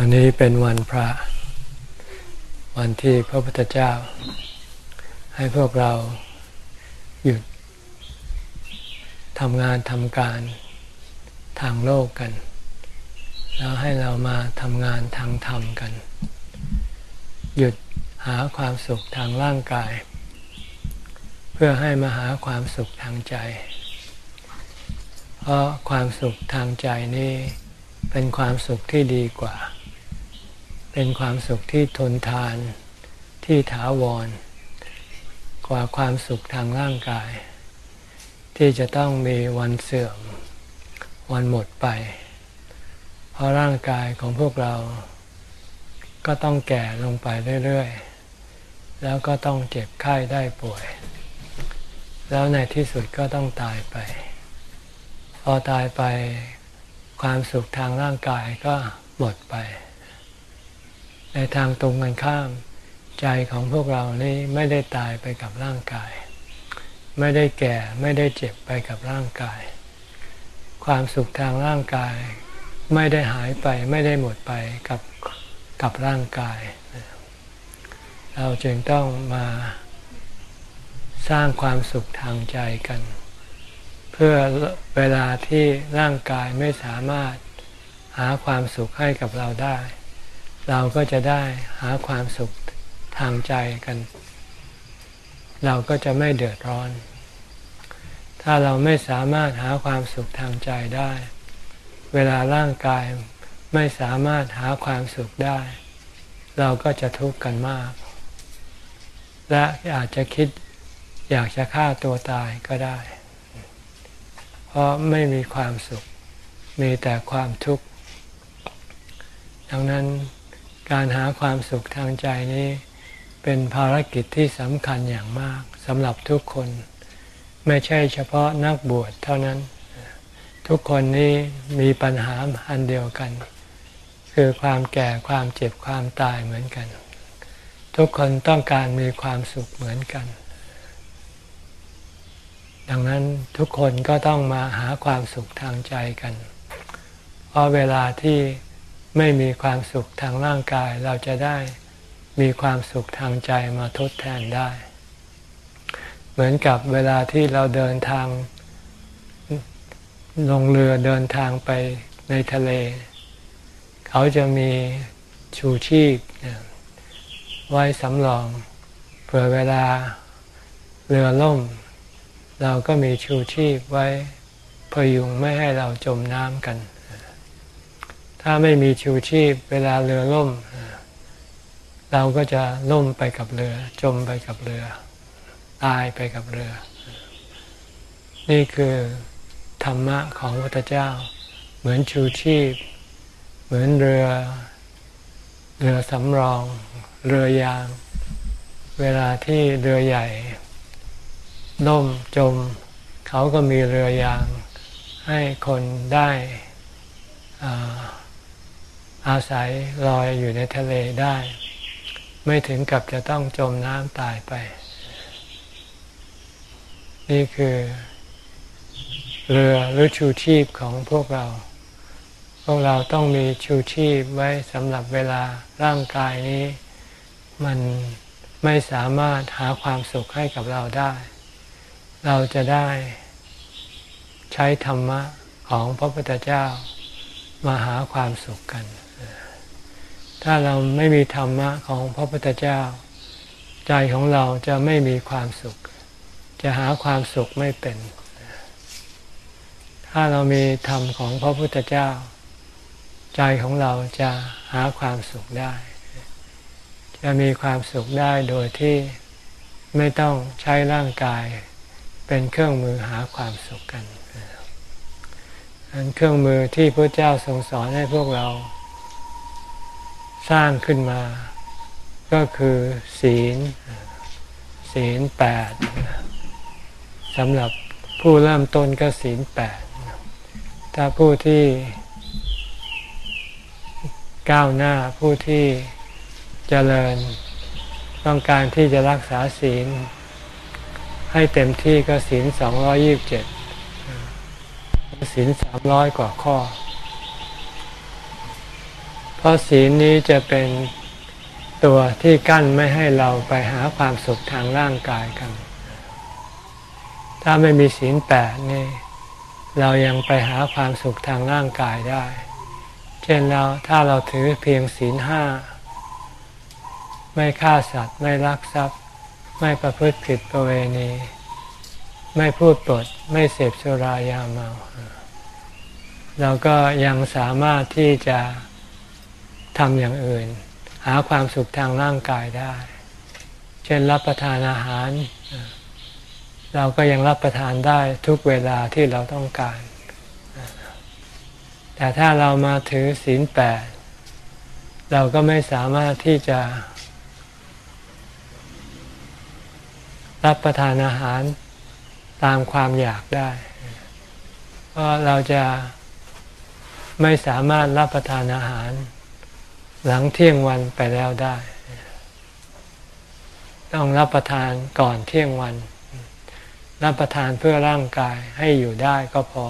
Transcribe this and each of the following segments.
วันนี้เป็นวันพระ วันที่พระพุทธเจ้า ให้พวกเราหยุดทำงานทำการทางโลกกัน แล้วให้เรามาทำงานทางธรรมกัน หยุดหาความสุขทางร่างกาย เพื่อให้มาหาความสุขทางใจ เพราะความสุขทางใจนี้เป็นความสุขที่ดีกว่า เป็นความสุขที่ทนทานที่ถาวร กว่าความสุขทางร่างกาย ที่จะต้องมีวันเสื่อม วันหมดไป เพราะร่างกายของพวกเรา ก็ต้องแก่ลงไปเรื่อยๆ แล้วก็ต้องเจ็บไข้ได้ป่วย แล้วในที่สุดก็ต้องตายไป พอตายไปความสุขทางร่างกายก็หมดไป ในทางตรงกันข้าม ใจของพวกเรานี่ไม่ได้ตายไปกับร่างกาย ไม่ได้แก่ไม่ได้เจ็บไปกับร่างกาย ความสุขทางร่างกาย ไม่ได้หายไปไม่ได้หมดไปกับกับร่างกาย เราจึงต้องมาสร้างความสุขทางใจกัน เพื่อเวลาที่ร่างกายไม่สามารถหาความสุขให้กับเราได้ เราก็จะได้หาความสุขทางใจกัน เราก็จะไม่เดือดร้อน ถ้าเราไม่สามารถหาความสุขทางใจได้ เวลาร่างกายไม่สามารถหาความสุขได้ เราก็จะทุกข์กันมาก และอาจจะคิดอยากจะฆ่าตัวตายก็ได้ เพราะไม่มีความสุข มีแต่ความทุกข์ ดังนั้น การหาความสุขทางใจนี้เป็นภารกิจที่สำคัญอย่างมากสำหรับทุกคน ไม่ใช่เฉพาะนักบวชเท่านั้น ทุกคนนี้มีปัญหาอันเดียวกัน คือความแก่ความเจ็บความตายเหมือนกัน ทุกคนต้องการมีความสุขเหมือนกัน ดังนั้นทุกคนก็ต้องมาหาความสุขทางใจกัน เพราะเวลาที่ ไม่มีความสุขทางร่างกายเราจะได้มีความสุขทางใจมาทดแทนได้ เหมือนกับเวลาที่เราเดินทางลงเรือเดินทางไปในทะเล เขาจะมีชูชีพไว้สำรองเผื่อเวลาเรือล่ม เราก็มีชูชีพไว้พยุงไม่ให้เราจมน้ำกัน ถ้าไม่มีชูชีพเวลาเรือล่ม เราก็จะล่มไปกับเรือ จมไปกับเรือ ตายไปกับเรือ นี่คือธรรมะของพระพุทธเจ้า เหมือนชูชีพ เหมือนเรือเรือสำรอง เรือยาง เวลาที่เรือใหญ่ล่มจม เขาก็มีเรือยางให้คนได้ อาศัยลอยอยู่ในทะเลได้ ไม่ถึงกับจะต้องจมน้ำตายไป นี่คือ เรือหรือชูชีพของพวกเรา พวกเราต้องมีชูชีพไว้สำหรับเวลาร่างกายนี้ มันไม่สามารถหาความสุขให้กับเราได้ เราจะได้ใช้ธรรมะของพระพุทธเจ้ามาหาความสุขกัน ถ้าเราไม่มีธรรมะของพระพุทธเจ้า ใจของเราจะไม่มีความสุข จะหาความสุขไม่เป็น ถ้าเรามีธรรมของพระพุทธเจ้า ใจของเราจะหาความสุขได้ จะมีความสุขได้โดยที่ไม่ต้องใช้ร่างกายเป็นเครื่องมือหาความสุขกันอันเครื่องมือที่พระเจ้าทรงสอนให้พวกเรา สร้างขึ้นมา ก็คือศีล ศีลแปดสำหรับผู้เริ่มต้นก็ศีลแปดถ้าผู้ที่ก้าวหน้าผู้ที่เจริญ ต้องการที่จะรักษาศีล ให้เต็มที่ก็ศีลสองร้อยี่บเจ็ดศีลสามร้อยกว่าข้อ เพราะศีลนี้จะเป็นตัวที่กั้นไม่ให้เราไปหาความสุขทางร่างกายกัน ถ้าไม่มีศีลแปดนี่ เรายังไปหาความสุขทางร่างกายได้ เช่นเราถ้าเราถือเพียงศีลห้า ไม่ฆ่าสัตว์ ไม่ลักทรัพย์ ไม่ประพฤติผิดประเวณี ไม่พูดปด ไม่เสพสุรายาเมา เราก็ยังสามารถที่จะ ทำอย่างอื่น หาความสุขทางร่างกายได้ เช่นรับประทานอาหาร เราก็ยังรับประทานได้ทุกเวลาที่เราต้องการ แต่ถ้าเรามาถือศีลแปดเราก็ไม่สามารถที่จะ รับประทานอาหารตามความอยากได้ เพราะเราจะไม่สามารถรับประทานอาหาร หลังเที่ยงวันไปแล้วได้ ต้องรับประทานก่อนเที่ยงวัน รับประทานเพื่อร่างกายให้อยู่ได้ก็พอ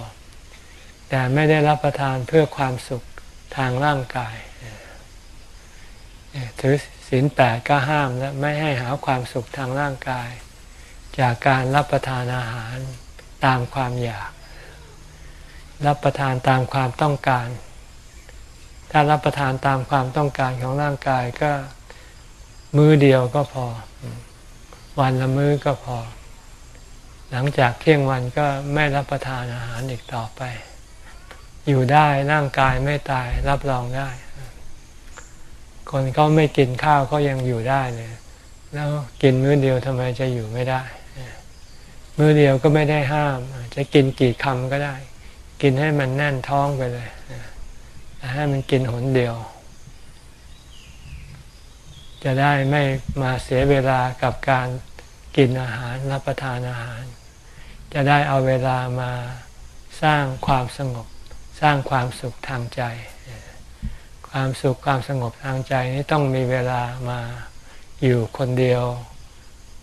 แต่ไม่ได้รับประทานเพื่อความสุขทางร่างกายถือศีลแปดก็ห้ามและไม่ให้หาความสุขทางร่างกาย จากการรับประทานอาหารตามความอยาก รับประทานตามความต้องการ ถ้ารับประทานตามความต้องการของร่างกายก็มื้อเดียวก็พอ วันละมื้อก็พอ หลังจากเที่ยงวันก็ไม่รับประทานอาหารอีกต่อไป อยู่ได้ร่างกายไม่ตายรับรองได้ คนเขาไม่กินข้าวเขายังอยู่ได้เลยแล้วกินมื้อเดียวทำไมจะอยู่ไม่ได้ มื้อเดียวก็ไม่ได้ห้าม จะกินกี่คำก็ได้ กินให้มันแน่นท้องไปเลย ให้มันกินหนเดียว จะได้ไม่มาเสียเวลากับการกินอาหารรับประทานอาหาร จะได้เอาเวลามาสร้างความสงบ สร้างความสุขทางใจ ความสุขความสงบทางใจนี้ต้องมีเวลามาอยู่คนเดียว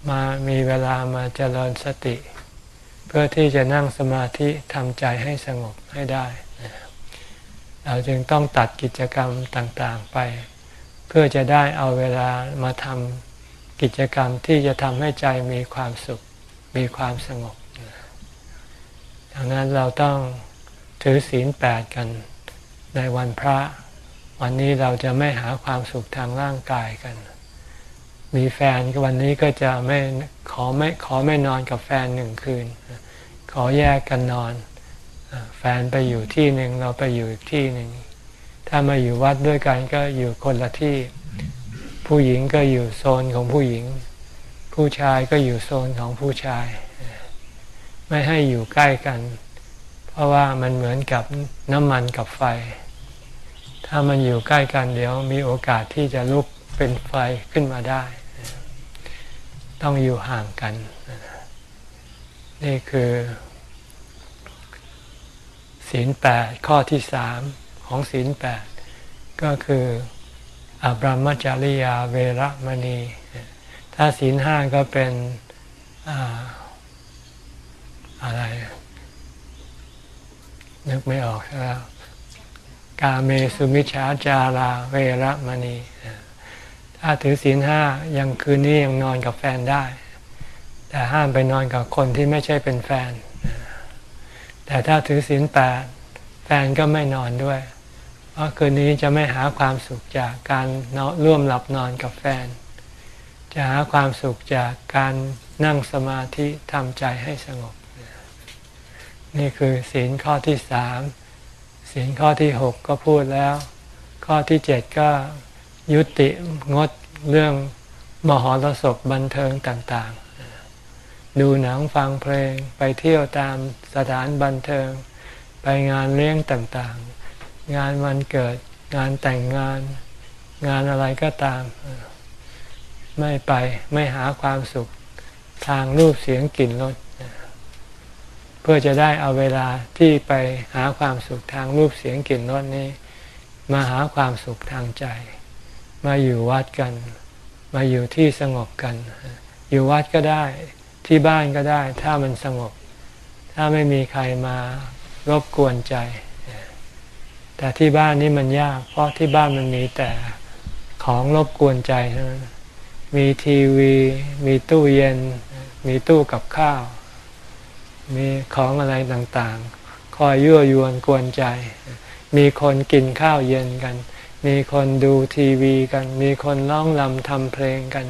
มามีเวลามาเจริญสติ เพื่อที่จะนั่งสมาธิทำใจให้สงบให้ได้ เราจึงต้องตัดกิจกรรมต่างๆไป เพื่อจะได้เอาเวลามาทำกิจกรรมที่จะทำให้ใจมีความสุข มีความสงบดังนั้นเราต้องถือศีลแปดกันในวันพระ วันนี้เราจะไม่หาความสุขทางร่างกายกัน มีแฟนวันนี้ก็จะไม่ขอไม่ขอไม่นอนกับแฟนหนึ่งคืน ขอแยกกันนอน แฟนไปอยู่ที่หนึ่งเราไปอยู่อีกที่หนึ่ง ถ้ามาอยู่วัดด้วยกันก็อยู่คนละที่ ผู้หญิงก็อยู่โซนของผู้หญิง ผู้ชายก็อยู่โซนของผู้ชาย ไม่ให้อยู่ใกล้กัน เพราะว่ามันเหมือนกับน้ำมันกับไฟ ถ้ามันอยู่ใกล้กันเดี๋ยวมีโอกาสที่จะลุกเป็นไฟขึ้นมาได้ ต้องอยู่ห่างกัน นี่คือ ศีลแปดข้อที่สามของศีลแปดก็คืออบรมจริยาเวรมณี ถ้าศีลห้าก็เป็นอะไร นึกไม่ออกแล้วกาเมสุมิชาจาราเวรมณี ถ้าถือศีลห้ายังคืนนี้ยังนอนกับแฟนได้ แต่ห้ามไปนอนกับคนที่ไม่ใช่เป็นแฟน แต่ถ้าถือศีลแปดแฟนก็ไม่นอนด้วย เพราะคืนนี้จะไม่หาความสุขจากการร่วมหลับนอนกับแฟน จะหาความสุขจากการนั่งสมาธิทำใจให้สงบ นี่คือศีลข้อที่สามศีลข้อที่หกก็พูดแล้ว ข้อที่เจ็ดก็ยุติงดเรื่องมหรสพบันเทิงต่าง ดูหนังฟังเพลง ไปเที่ยวตามสถานบันเทิง ไปงานเลี้ยงต่างๆ งานวันเกิด งานแต่งงาน งานอะไรก็ตาม ไม่ไปไม่หาความสุขทางรูปเสียงกลิ่นรสเพื่อจะได้เอาเวลาที่ไปหาความสุขทางรูปเสียงกลิ่นรสนี้ มาหาความสุขทางใจ มาอยู่วัดกัน มาอยู่ที่สงบกัน อยู่วัดก็ได้ ที่บ้านก็ได้ ถ้ามันสงบ ถ้าไม่มีใครมารบกวนใจ แต่ที่บ้านนี่มันยาก เพราะที่บ้านมันมีแต่ของรบกวนใจ มีทีวี มีตู้เย็น มีตู้กับข้าว มีของอะไรต่างๆ คอยยั่วยวนกวนใจ มีคนกินข้าวเย็นกัน มีคนดูทีวีกัน มีคนร้องลำทำเพลงกัน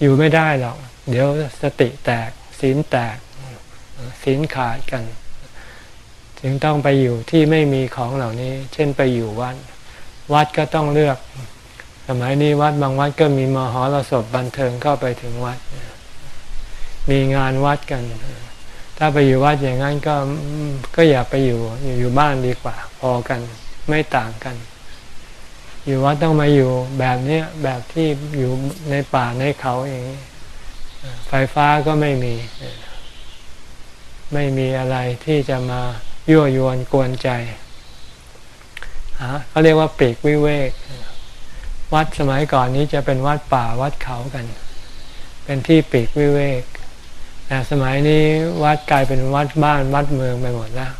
อยู่ไม่ได้หรอก เดี๋ยวสติแตกศีลแตกศีลขาดกัน จึงต้องไปอยู่ที่ไม่มีของเหล่านี้ เช่นไปอยู่วัด วัดก็ต้องเลือก สมัยนี้วัดบางวัดก็มีมหรสพบันเทิงเข้าไปถึงวัด มีงานวัดกัน ถ้าไปอยู่วัดอย่างนั้นก็ก็อย่าไปอยู่อยู่บ้านดีกว่า พอกันไม่ต่างกัน อยู่วัดต้องมาอยู่แบบนี้แบบที่อยู่ในป่าในเขาอย่างนี้ ไฟฟ้าก็ไม่มี ไม่มีอะไรที่จะมายั่วยวนกวนใจฮะเขาเรียกว่าปีกวิเวก วัดสมัยก่อนนี้จะเป็นวัดป่าวัดเขากัน เป็นที่ปีกวิเวกแต่สมัยนี้วัดกลายเป็นวัดบ้านวัดเมืองไปหมดแล้ว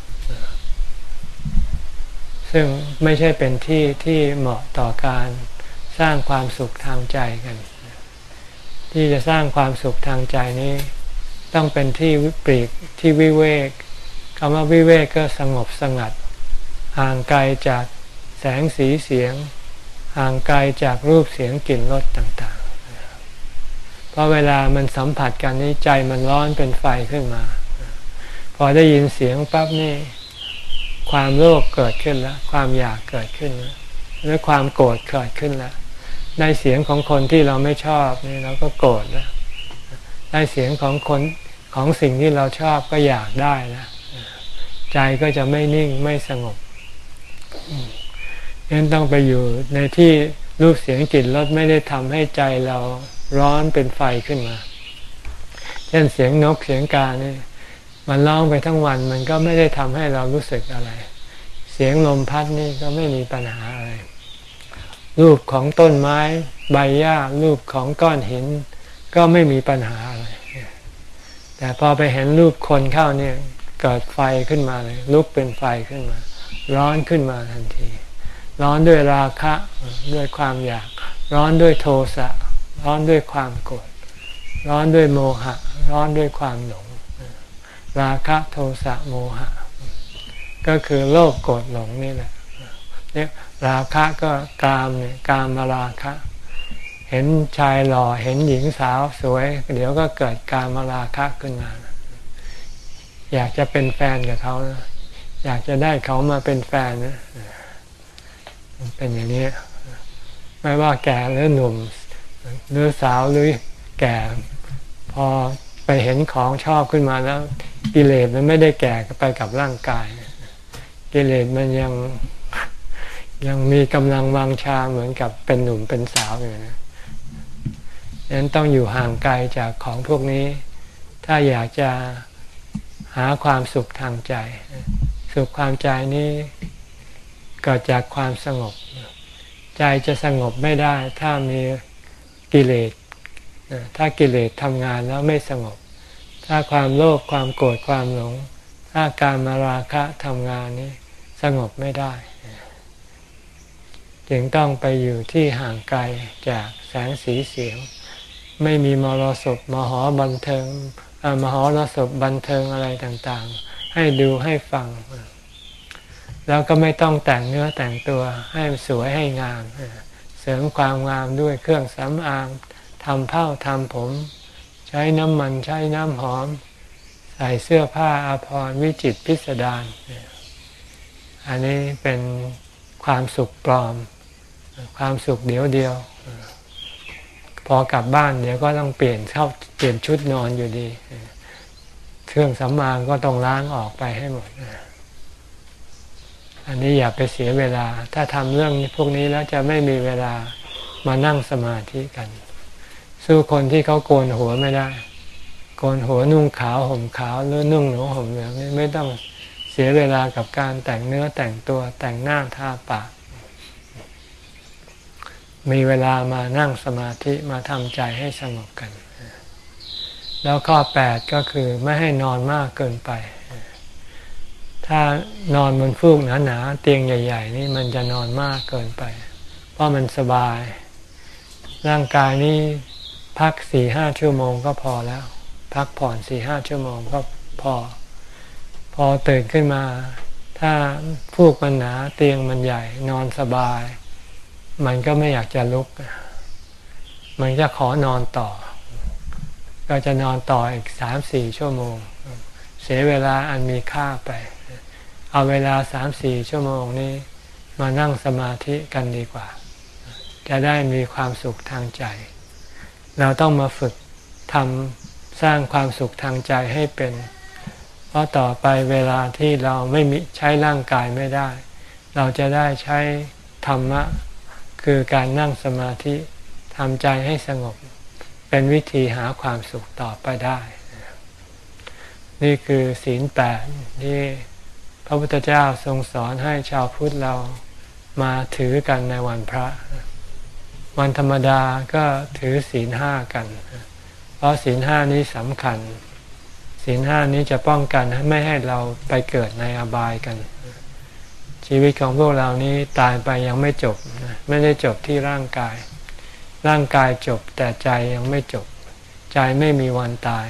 ซึ่งไม่ใช่เป็นที่ที่เหมาะต่อการสร้างความสุขทางใจกัน ที่จะสร้างความสุขทางใจนี้ ต้องเป็นที่วิปริกที่วิเวกคำว่าวิเวกก็สงบสงัด ห่างไกลจากแสงสีเสียง ห่างไกลจากรูปเสียงกลิ่นรสต่างๆ เพราะเวลามันสัมผัสกันนี้ใจมันร้อนเป็นไฟขึ้นมา พอได้ยินเสียงปั๊บนี่ความโลภเกิดขึ้นแล้ว ความอยากเกิดขึ้นแล้วหรือความโกรธเกิดขึ้นแล้ว ในเสียงของคนที่เราไม่ชอบนี่เราก็โกรธแล้วได้เสียงของคนของสิ่งที่เราชอบก็อยากได้นะใจก็จะไม่นิ่งไม่สงบนั้นต้องไปอยู่ในที่รูปเสียงกลิ่นรสไม่ได้ทำให้ใจเราร้อนเป็นไฟขึ้นมา เช่นเสียงนกเสียงกาเนี่ยมันร้องไปทั้งวันมันก็ไม่ได้ทำให้เรารู้สึกอะไร เสียงลมพัดนี่ก็ไม่มีปัญหาอะไร รูปของต้นไม้ใบหญ้ารูปของก้อนหิน ก็ไม่มีปัญหาอะไรแต่พอไปเห็นรูปคนเข้าเนี่ยเกิดไฟขึ้นมาเลย ลุกเป็นไฟขึ้นมา ร้อนขึ้นมาทันที ร้อนด้วยราคะด้วยความอยาก ร้อนด้วยโทสะ ร้อนด้วยความโกรธร้อนด้วยโมหะ ร้อนด้วยความหลง ราคะโทสะโมหะ ก็คือโลภโกรธหลงนี่แหละเนี่ย ราคะก็กามเนี่ยกามมาราคะ เห็นชายหล่อเห็นหญิงสาวสวย เดี๋ยวก็เกิดการมาราคะขึ้นมา อยากจะเป็นแฟนกับเขาอยากจะได้เขามาเป็นแฟนนะเป็นอย่างนี้ ไม่ว่าแก่หรือหนุ่ม หรือสาวหรือแก่ พอไปเห็นของชอบขึ้นมาแล้ว กิเลสมันไม่ได้แก่ไปกับร่างกาย กิเลสมันยัง ยังมีกำลังวังชาเหมือนกับเป็นหนุ่มเป็นสาวอยู่นะฉะนั้นต้องอยู่ห่างไกลจากของพวกนี้ ถ้าอยากจะหาความสุขทางใจ สุขความใจนี้เกิดจากความสงบ ใจจะสงบไม่ได้ ถ้ามีกิเลสถ้ากิเลสทำงานแล้วไม่สงบ ถ้าความโลภความโกรธความหลง ถ้าการมาราคะทำงานนี้สงบไม่ได้ จึงต้องไปอยู่ที่ห่างไกลจากแสงสีเสียง ไม่มีมรสพมหอบันเทิงมหรสพบันเทิงอะไรต่างๆ ให้ดูให้ฟัง แล้วก็ไม่ต้องแต่งเนื้อแต่งตัวให้สวยให้งาม เสริมความงามด้วยเครื่องสำอางทำเผ้าทำผม ใช้น้ำมันใช้น้ำหอม ใส่เสื้อผ้าอาภรณ์วิจิตพิสดารอันนี้เป็นความสุขปลอม ความสุขเดียวเดียว พอกลับบ้านเดี๋ยวก็ต้องเปลี่ยนเข้าเปลี่ยนชุดนอนอยู่ดี เครื่องสำอางก็ต้องล้างออกไปให้หมด อันนี้อย่าไปเสียเวลา ถ้าทำเรื่องพวกนี้แล้วจะไม่มีเวลามานั่งสมาธิกัน สู้คนที่เขาโกนหัวไม่ได้โกนหัวนุ่งขาวห่มขาวหรือนุ่งหนูห่มเหลืองไม่ต้องเสียเวลากับการแต่งเนื้อแต่งตัวแต่งหน้าทาปาก มีเวลามานั่งสมาธิมาทำใจให้สงบกัน แล้วข้อแปดก็คือไม่ให้นอนมากเกินไปถถ้านอนบนฟูกหนาๆเตียงใหญ่ ๆ นี่มันจะนอนมากเกินไป เพราะมันสบาย ร่างกายนี้พักสี่ห้าชั่วโมงก็พอแล้ว พักผ่อนสี่ห้าชั่วโมงก็พอ พอตื่นขึ้นมา ถ้าฟูกมันหนาเตียงมันใหญ่ นอนสบาย มันก็ไม่อยากจะลุก มันจะขอนอนต่อ ก็จะนอนต่ออีกสามสี่ชั่วโมง เสียเวลาอันมีค่าไป เอาเวลาสามสี่ชั่วโมงนี้ มานั่งสมาธิกันดีกว่า จะได้มีความสุขทางใจ เราต้องมาฝึกทำสร้างความสุขทางใจให้เป็น เพราะต่อไปเวลาที่เราไม่มีใช้ร่างกายไม่ได้ เราจะได้ใช้ธรรมะ คือการนั่งสมาธิทำใจให้สงบ เป็นวิธีหาความสุขต่อไปได้ นี่คือศีลแปดที่พระพุทธเจ้าทรงสอนให้ชาวพุทธเรามาถือกันในวันพระ วันธรรมดาก็ถือศีลห้ากัน เพราะศีลห้านี้สำคัญ ศีลห้านี้จะป้องกันไม่ให้เราไปเกิดในอบายกัน ชีวิตของพวกเรานี้ตายไปยังไม่จบ ไม่ได้จบที่ร่างกาย ร่างกายจบแต่ใจยังไม่จบ ใจไม่มีวันตาย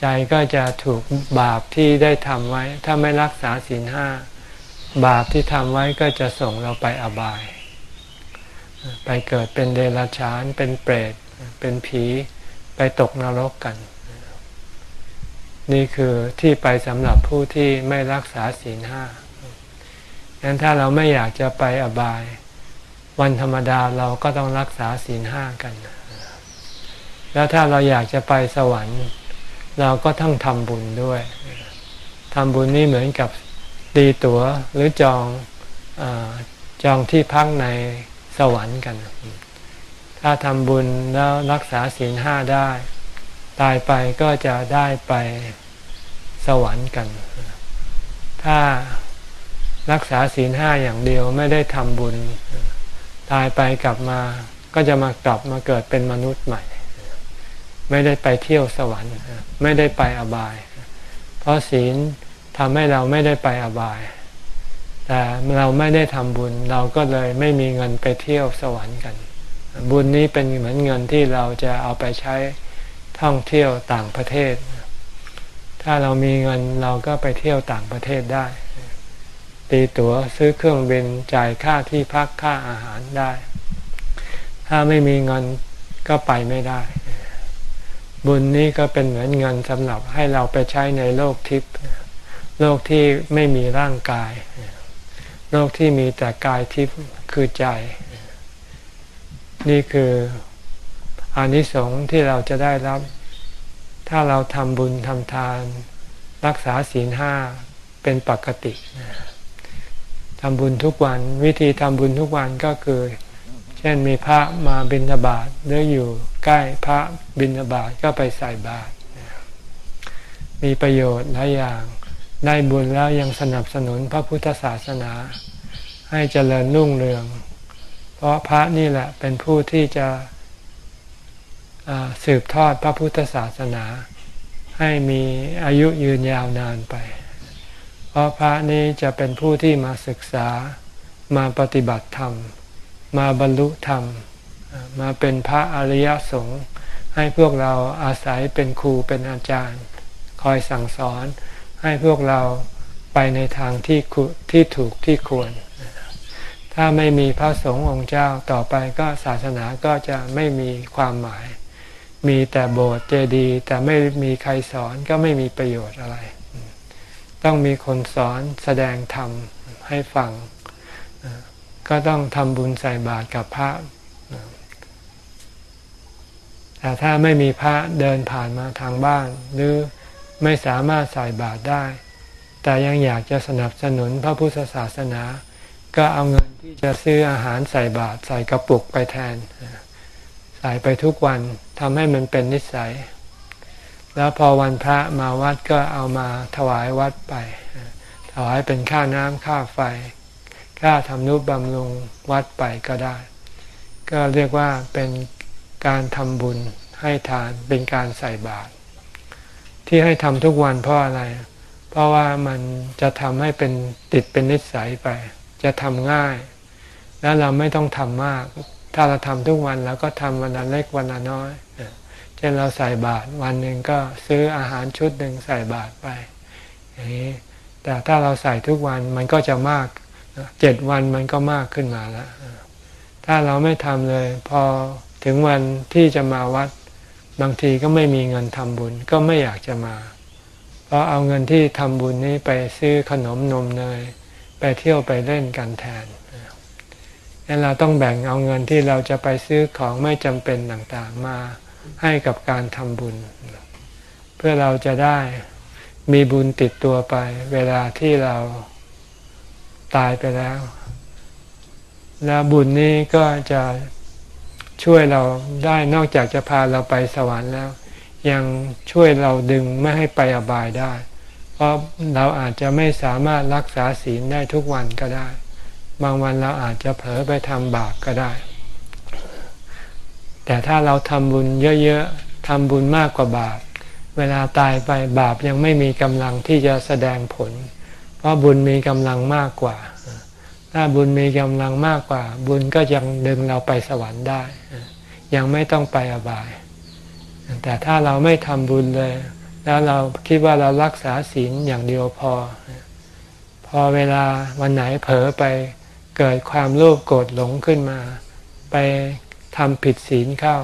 ใจก็จะถูกบาปที่ได้ทำไว้ ถ้าไม่รักษาศีลห้าบาปที่ทำไว้ก็จะส่งเราไปอบาย ไปเกิดเป็นเดรัจฉานเป็นเปรต เป็นผีไปตกนรกกัน นี่คือที่ไปสำหรับผู้ที่ไม่รักษาศีลห้า งั้นถ้าเราไม่อยากจะไปอบาย วันธรรมดาเราก็ต้องรักษาศีลห้ากัน แล้วถ้าเราอยากจะไปสวรรค์ เราก็ต้องทำบุญด้วยทำบุญนี่เหมือนกับตีตั๋วหรือจองอจองที่พักในสวรรค์กัน ถ้าทำบุญแล้วรักษาศีลห้าได้ ตายไปก็จะได้ไปสวรรค์กัน ถ้า รักษาศีลห้าอย่างเดียวไม่ได้ทำบุญ ตายไปกลับมาก็จะมากลับมาเกิดเป็นมนุษย์ใหม่ ไม่ได้ไปเที่ยวสวรรค์ ไม่ได้ไปอบาย เพราะศีลทำให้เราไม่ได้ไปอบาย แต่เราไม่ได้ทำบุญ เราก็เลยไม่มีเงินไปเที่ยวสวรรค์กัน บุญนี้เป็นเหมือนเงินที่เราจะเอาไปใช้ท่องเที่ยวต่างประเทศ ถ้าเรามีเงินเราก็ไปเที่ยวต่างประเทศได้ ตีตั๋วซื้อเครื่องบินจ่ายค่าที่พักค่าอาหารได้ ถ้าไม่มีเงินก็ไปไม่ได้ บุญนี้ก็เป็นเหมือนเงินสำหรับให้เราไปใช้ในโลกทิพย์โลกที่ไม่มีร่างกาย โลกที่มีแต่กายทิพย์คือใจ นี่คืออานิสงส์ที่เราจะได้รับ ถ้าเราทำบุญทำทาน รักษาศีลห้าเป็นปกติ ทำบุญทุกวัน วิธีทำบุญทุกวันก็คือ เช่นมีพระมาบิณฑบาตหรืออยู่ใกล้พระบิณฑบาตก็ไปใส่บาตรมีประโยชน์หลายอย่างได้บุญแล้วยังสนับสนุนพระพุทธศาสนา ให้เจริญรุ่งเรือง เพราะพระนี่แหละเป็นผู้ที่จะสืบทอดพระพุทธศาสนา ให้มีอายุยืนยาวนานไป เพราะพระนี้จะเป็นผู้ที่มาศึกษามาปฏิบัติธรรม มาบรรลุธรรม มาเป็นพระอริยสงฆ์ให้พวกเราอาศัยเป็นครูเป็นอาจารย์ คอยสั่งสอน ให้พวกเราไปในทางที่ที่ถูกที่ควร ถ้าไม่มีพระสงฆ์องค์เจ้าต่อไปก็ศาสนาก็จะไม่มีความหมาย มีแต่โบสถ์เจดีย์แต่ไม่มีใครสอนก็ไม่มีประโยชน์อะไร ต้องมีคนสอนแสดงธรรมให้ฟัง ก็ต้องทำบุญใส่บาตรกับพระ แต่ถ้าไม่มีพระเดินผ่านมาทางบ้าน หรือไม่สามารถใส่บาตรได้ แต่ยังอยากจะสนับสนุนพระพุทธศาสนา ก็เอาเงินที่จะซื้ออาหารใส่บาตรใส่กระปุกไปแทน ใส่ไปทุกวันทำให้มันเป็นนิสัย แล้วพอวันพระมาวัดก็เอามาถวายวัดไป ถวายเป็นค่าน้ำค่าไฟ ค่าทำนุบำรุงวัดไปก็ได้ ก็เรียกว่าเป็นการทำบุญให้ทานเป็นการใส่บาตรที่ให้ทำทุกวันเพราะอะไร เพราะว่ามันจะทำให้เป็นติดเป็นนิสัยไป จะทำง่าย แล้วเราไม่ต้องทำมาก ถ้าเราทำทุกวันเราก็ทำวันละเล็กวันละน้อย ช่นเราใส่บาตรวันหนึ่งก็ซื้ออาหารชุดหนึ่งใส่บาตรไปอย่างนี้แต่ถ้าเราใส่ทุกวันมันก็จะมากเจ็ดวันมันก็มากขึ้นมาแล้วถ้าเราไม่ทำเลย พอถึงวันที่จะมาวัดบางทีก็ไม่มีเงินทำบุญก็ไม่อยากจะมา เพราะเอาเงินที่ทำบุญนี้ไปซื้อขนมนมเนยไปเที่ยวไปเล่นกันแทนดังนั้นเราต้องแบ่งเอาเงินที่เราจะไปซื้อของไม่จำเป็นต่างๆมา ให้กับการทำบุญ เพื่อเราจะได้มีบุญติดตัวไป เวลาที่เราตายไปแล้ว แล้วบุญนี้ก็จะช่วยเราได้นอกจากจะพาเราไปสวรรค์แล้ว ยังช่วยเราดึงไม่ให้ไปอบายได้ เพราะเราอาจจะไม่สามารถรักษาศีลได้ทุกวันก็ได้ บางวันเราอาจจะเผลอไปทำบาปก็ได้ แต่ถ้าเราทำบุญเยอะๆทำบุญมากกว่าบาป เวลาตายไปบาปยังไม่มีกำลังที่จะแสดงผล เพราะบุญมีกำลังมากกว่า ถ้าบุญมีกำลังมากกว่า บุญก็ยังดึงเราไปสวรรค์ได้ ยังไม่ต้องไปอบาย แต่ถ้าเราไม่ทำบุญเลย แล้วเราคิดว่าเรารักษาศีลอย่างเดียวพอ พอเวลาวันไหนเผลอไปเกิดความโลภโกรธหลงขึ้นมา ไป ทำผิดศีลเข้า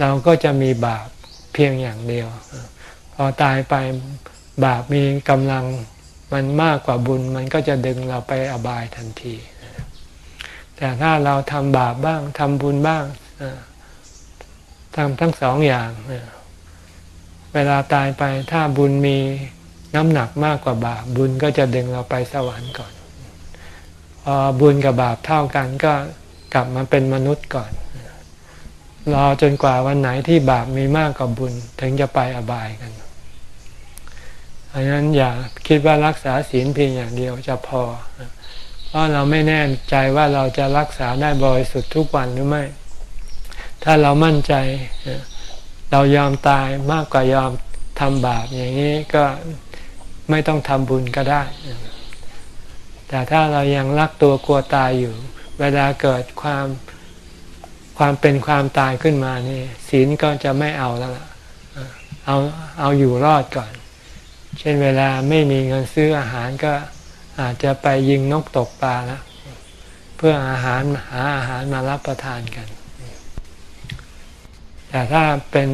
เราก็จะมีบาปเพียงอย่างเดียว พอตายไปบาปมีกำลังมันมากกว่าบุญมันก็จะดึงเราไปอบายทันที แต่ถ้าเราทำบาปบ้างทำบุญบ้างทำทั้งสองอย่างเวลาตายไปถ้าบุญมีน้ำหนักมากกว่าบาปบุญก็จะดึงเราไปสวรรค์ก่อนพอบุญกับบาปเท่ากันก็กลับมาเป็นมนุษย์ก่อน รอจนกว่าวันไหนที่บาปมีมากกว่าบุญ ถึงจะไปอบายกันราะนั้นอย่าคิดว่ารักษาศีลเพียงอย่างเดียวจะพอ เพราะเราไม่แน่ใจว่าเราจะรักษาได้บริสุทธิ์ทุกวันหรือไม่ ถ้าเรามั่นใจเรายอมตายมากกว่ายอมทำบาปอย่างนี้ก็ไม่ต้องทำบุญก็ได้ แต่ถ้าเรายังรักตัวกลัวตายอยู่ เวลาเกิดความ ความเป็นความตายขึ้นมานี่ศีลก็จะไม่เอาแล้วล่ะเอาเอาอยู่รอดก่อน เช่นเวลาไม่มีเงินซื้ออาหารก็อาจจะไปยิงนกตกปลาแล้วเพื่ออาหารหาอาหารมารับประทานกัน แต่ถ้าเป็น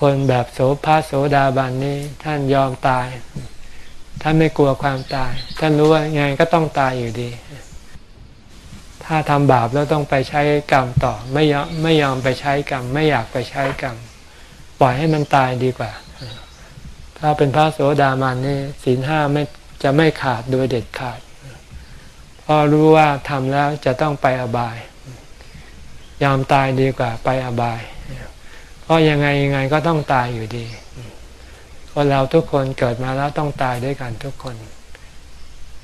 คนแบบโสภาโสดาบันนี้ท่านยอมตาย ท่านไม่กลัวความตาย ท่านรู้ว่าไงก็ต้องตายอยู่ดี ถ้าทำบาปแล้วต้องไปใช้กรรมต่อไม่ยอมไม่ยอมไปใช้กรรม ไม่อยากไปใช้กรรม ปล่อยให้มันตายดีกว่า ถ้าเป็นพระโสดามันนี่ศีลห้าไม่จะไม่ขาดโดยเด็ดขาดเพราะรู้ว่าทำแล้วจะต้องไปอบาย ยอมตายดีกว่าไปอบาย เพราะยังไงยังไงก็ต้องตายอยู่ดีคนเราทุกคนเกิดมาแล้วต้องตายด้วยกันทุกคน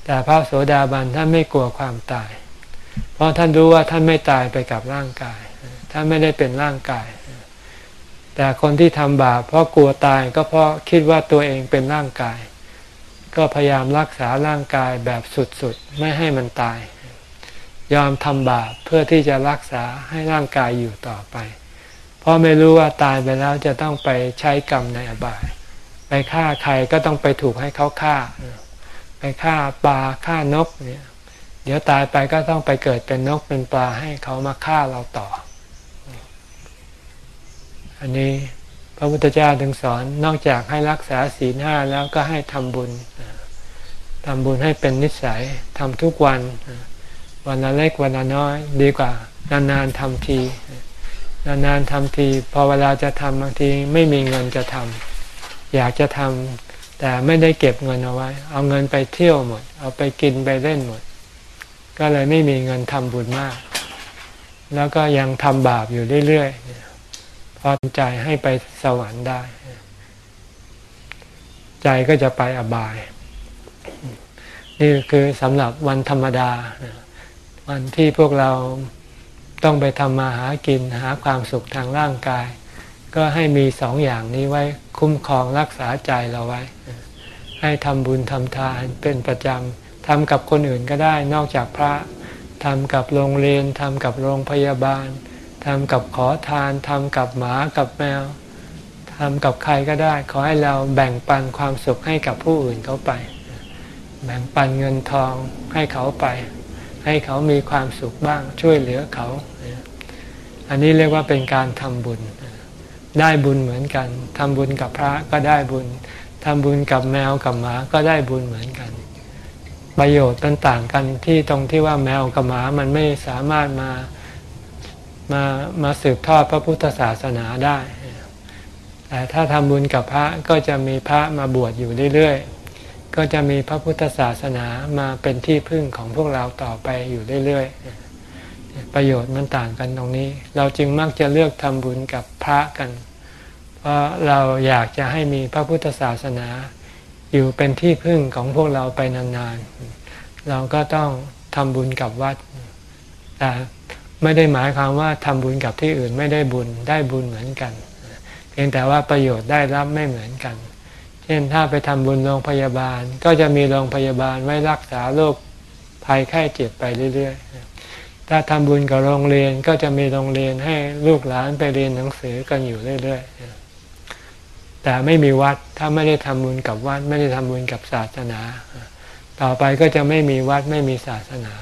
แต่พระโสดาบันท่านไม่กลัวความตาย เพราะท่านรู้ว่าท่านไม่ตายไปกับร่างกาย ท่านไม่ได้เป็นร่างกาย แต่คนที่ทำบาปเพราะกลัวตายก็เพราะคิดว่าตัวเองเป็นร่างกาย ก็พยายามรักษาร่างกายแบบสุดๆ ไม่ให้มันตาย ยอมทำบาปเพื่อที่จะรักษาให้ร่างกายอยู่ต่อไป เพราะไม่รู้ว่าตายไปแล้วจะต้องไปใช้กรรมในอบาย ไปฆ่าใครก็ต้องไปถูกให้เขาฆ่า ไปฆ่าปลาฆ่านกเนี่ย ดี๋ยวตายไปก็ต้องไปเกิดเป็นนกเป็นปลาให้เขามาฆ่าเราต่อ อันนี้พระพุทธเจ้าถึงสอนนอกจากให้รักษาศีลห้าแล้วก็ให้ทำบุญทำบุญให้เป็นนิสัยทำทุกวัน วันละเล็กวันละน้อย ดีกว่านานๆทำที นานๆทำที พอเวลาจะทำบางทีไม่มีเงินจะทำอยากจะทำแต่ไม่ได้เก็บเงินเอาไว้ เอาเงินไปเที่ยวหมด เอาไปกินไปเล่นหมด ก็เลยไม่มีเงินทำบุญมาก แล้วก็ยังทำบาปอยู่เรื่อยๆพอใจให้ไปสวรรค์ได้ ใจก็จะไปอบาย นี่คือสำหรับวันธรรมดา วันที่พวกเราต้องไปทำมาหากินหาความสุขทางร่างกาย ก็ให้มีสองอย่างนี้ไว้คุ้มครองรักษาใจเราไว้ ให้ทำบุญทำทานเป็นประจำ ทำกับคนอื่นก็ได้ นอกจากพระทำกับโรงเรียนทำกับโรงพยาบาลทำกับขอทานทำกับหมากับแมวทำกับใครก็ได้ ขอให้เราแบ่งปันความสุขให้กับผู้อื่นเขาไป แบ่งปันเงินทองให้เขาไป ให้เขามีความสุขบ้างช่วยเหลือเขา อันนี้เรียกว่าเป็นการทำบุญ ได้บุญเหมือนกันทำบุญกับพระก็ได้บุญทำบุญกับแมวกับหมาก็ได้บุญเหมือนกัน ประโยชน์ต่างกันที่ตรงที่ว่าแมวกับหมามันไม่สามารถมามามาสืบทอดพระพุทธศาสนาได้ แต่ถ้าทำบุญกับพระก็จะมีพระมาบวชอยู่เรื่อยๆ ก็จะมีพระพุทธศาสนามาเป็นที่พึ่งของพวกเราต่อไปอยู่เรื่อยๆ ประโยชน์มันต่างกันตรงนี้ เราจึงมักจะเลือกทำบุญกับพระกัน เพราะเราอยากจะให้มีพระพุทธศาสนา อยู่เป็นที่พึ่งของพวกเราไปนานๆ เราก็ต้องทำบุญกับวัด แต่ไม่ได้หมายความว่าทำบุญกับที่อื่นไม่ได้บุญได้บุญเหมือนกัน เพียงแต่ว่าประโยชน์ได้รับไม่เหมือนกัน เช่นถ้าไปทำบุญโรงพยาบาล ก็จะมีโรงพยาบาลไว้รักษาโรคภัยไข้เจ็บไปเรื่อยๆ ถ้าทำบุญกับโรงเรียนก็จะมีโรงเรียนให้ลูกหลานไปเรียนหนังสือกันอยู่เรื่อยๆ แต่ไม่มีวัดถ้าไม่ได้ทำบุญกับวัด ไม่ได้ทำบุญกับศาสนา ต่อไปก็จะไม่มีวัดไม่มีศาสนา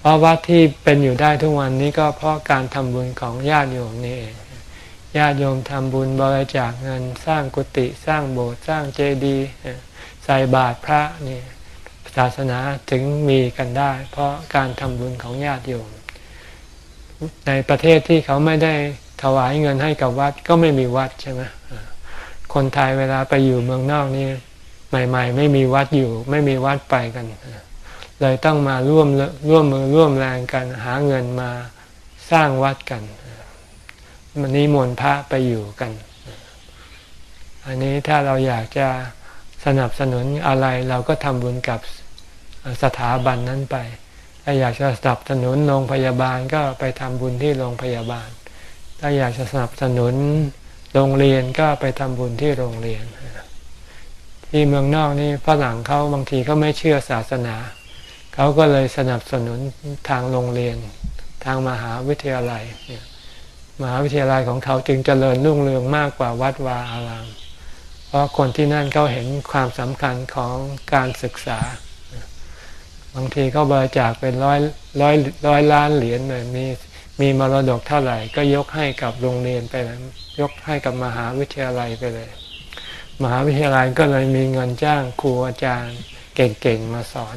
เพราะวัดที่เป็นอยู่ได้ทุกวันนี้ก็เพราะการทำบุญของญาติโยมนี่เองญาติโยมทำบุญบริจาคเงินสร้างกุฏิสร้างโบสถ์สร้างเจดีย์ใส่บาตรพระนี่ศาสนาถึงมีกันได้ เพราะการทำบุญของญาติโยม ในประเทศที่เขาไม่ได้ถวายเงินให้กับวัดก็ไม่มีวัดใช่ไหม คนไทยเวลาไปอยู่เมืองนอกนี่ใหม่ ๆ ไม่มีวัดอยู่ ไม่มีวัดไปกันเลยต้องมาร่วมร่วมมือร่วมแรงกัน หาเงินมาสร้างวัดกันมันนิมนต์พระไปอยู่กัน อันนี้ถ้าเราอยากจะสนับสนุนอะไรเราก็ทำบุญกับสถาบันนั้นไป ถ้าอยากจะสนับสนุนโรงพยาบาลก็ไปทำบุญที่โรงพยาบาล ถ้าอยากจะสนับสนุน โรงเรียนก็ไปทำบุญที่โรงเรียน ที่เมืองนอกนี่ฝรั่งเขาบางทีก็ไม่เชื่อศาสนา เขาก็เลยสนับสนุนทางโรงเรียน ทางมหาวิทยาลัยเนี่ยมหาวิทยาลัยของเขาจึงเจริญรุ่งเรืองมากกว่าวัดวาอาราม เพราะคนที่นั่นเขาเห็นความสำคัญของการศึกษา บางทีเขาบริจาคเป็นร้อยร้อยร้อยล้านเหรียญเลยมี มีมรดกเท่าไหร่ก็ยกให้กับโรงเรียนไปเลยยกให้กับมหาวิทยาลัยไปเลย มหาวิทยาลัยก็เลยมีเงินจ้างครูอาจารย์เก่งๆมาสอน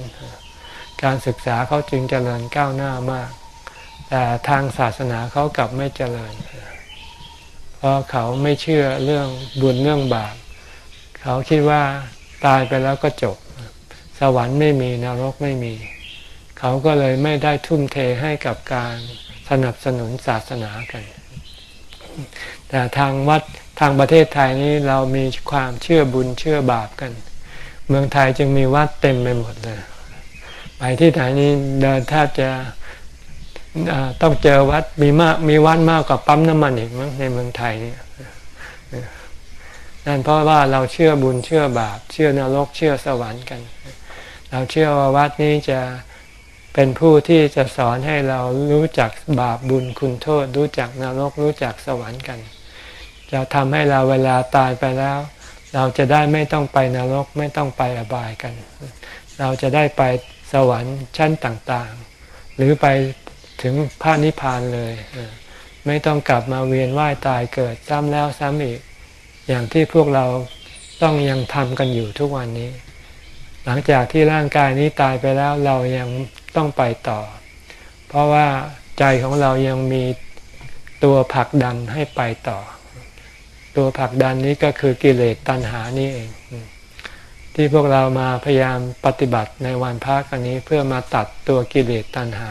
การศึกษาเขาจึงเจริญก้าวหน้ามาก แต่ทางศาสนาเขากลับไม่เจริญ เพราะเขาไม่เชื่อเรื่องบุญเรื่องบาปเขาคิดว่าตายไปแล้วก็จบ สวรรค์ไม่มีนรกไม่มี เขาก็เลยไม่ได้ทุ่มเทให้กับการ สนับสนุนศาสนากัน แต่ทางวัดทางประเทศไทยนี้เรามีความเชื่อบุญเชื่อบาปกัน เมืองไทยจึงมีวัดเต็มไปหมดเลยไปที่ไหนนี้เดินแทบจะต้องเจอวัดมีมากมีวัดมากกว่าปั๊มน้ำมันอีกมั้งในเมืองไทยนี่นั่นเพราะว่าเราเชื่อบุญเชื่อบาป เชื่อนรกเชื่อสวรรค์กัน เราเชื่อว่าวัดนี้จะ เป็นผู้ที่จะสอนให้เรารู้จักบาปบุญคุณโทษ รู้จักนรกรู้จักสวรรค์กัน จะทำให้เราเวลาตายไปแล้ว เราจะได้ไม่ต้องไปนรกไม่ต้องไปอบายกัน เราจะได้ไปสวรรค์ชั้นต่างๆ หรือไปถึงพระนิพพานเลย ไม่ต้องกลับมาเวียนว่ายตายเกิดซ้ำแล้วซ้ำอีก อย่างที่พวกเราต้องยังทำกันอยู่ทุกวันนี้ หลังจากที่ร่างกายนี้ตายไปแล้วเรายัง ต้องไปต่อ เพราะว่าใจของเรายังมีตัวผลักดันให้ไปต่อ ตัวผลักดันนี้ก็คือกิเลสตัณหานี่เอง ที่พวกเรามาพยายามปฏิบัติในวันพระกันนี้เพื่อมาตัดตัวกิเลสตัณหา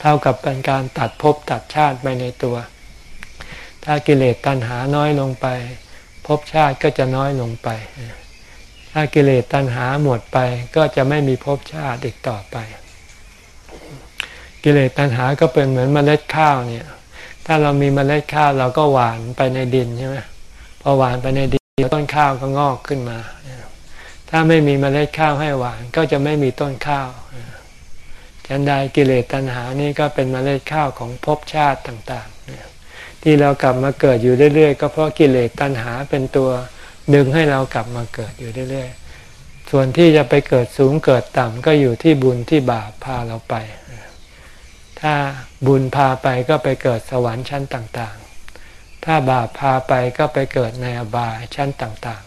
เท่ากับเป็นการตัดภพตัดชาติไปในตัว ถ้ากิเลสตัณหาน้อยลงไปภพชาติก็จะน้อยลงไป ถ้ากิเลสตัณหาหมดไปก็จะไม่มีภพชาติอีกต่อไป กิเลสตัณหาก็เป็นเหมือนเมล็ดข้าวเนี่ย ถ้าเรามีเมล็ดข้าวเราก็หวานไปในดินใช่ไหมพอหวานไปในดินต้นข้าวก็งอกขึ้นมา ถ้าไม่มีเมล็ดข้าวให้หวานก็จะไม่มีต้นข้าวฉันใดกิเลสตัณหานี่ก็เป็นเมล็ดข้าวของภพชาติต่างๆ ที่เรากลับมาเกิดอยู่เรื่อยๆ ก็เพราะกิเลสตัณหาเป็นตัว ดึงให้เรากลับมาเกิดอยู่เรื่อยๆ ส่วนที่จะไปเกิดสูงเกิดต่ำก็อยู่ที่บุญที่บาปพาเราไป ถ้าบุญพาไปก็ไปเกิดสวรรค์ชั้นต่างๆ ถ้าบาปพาไปก็ไปเกิดในอบายชั้นต่าง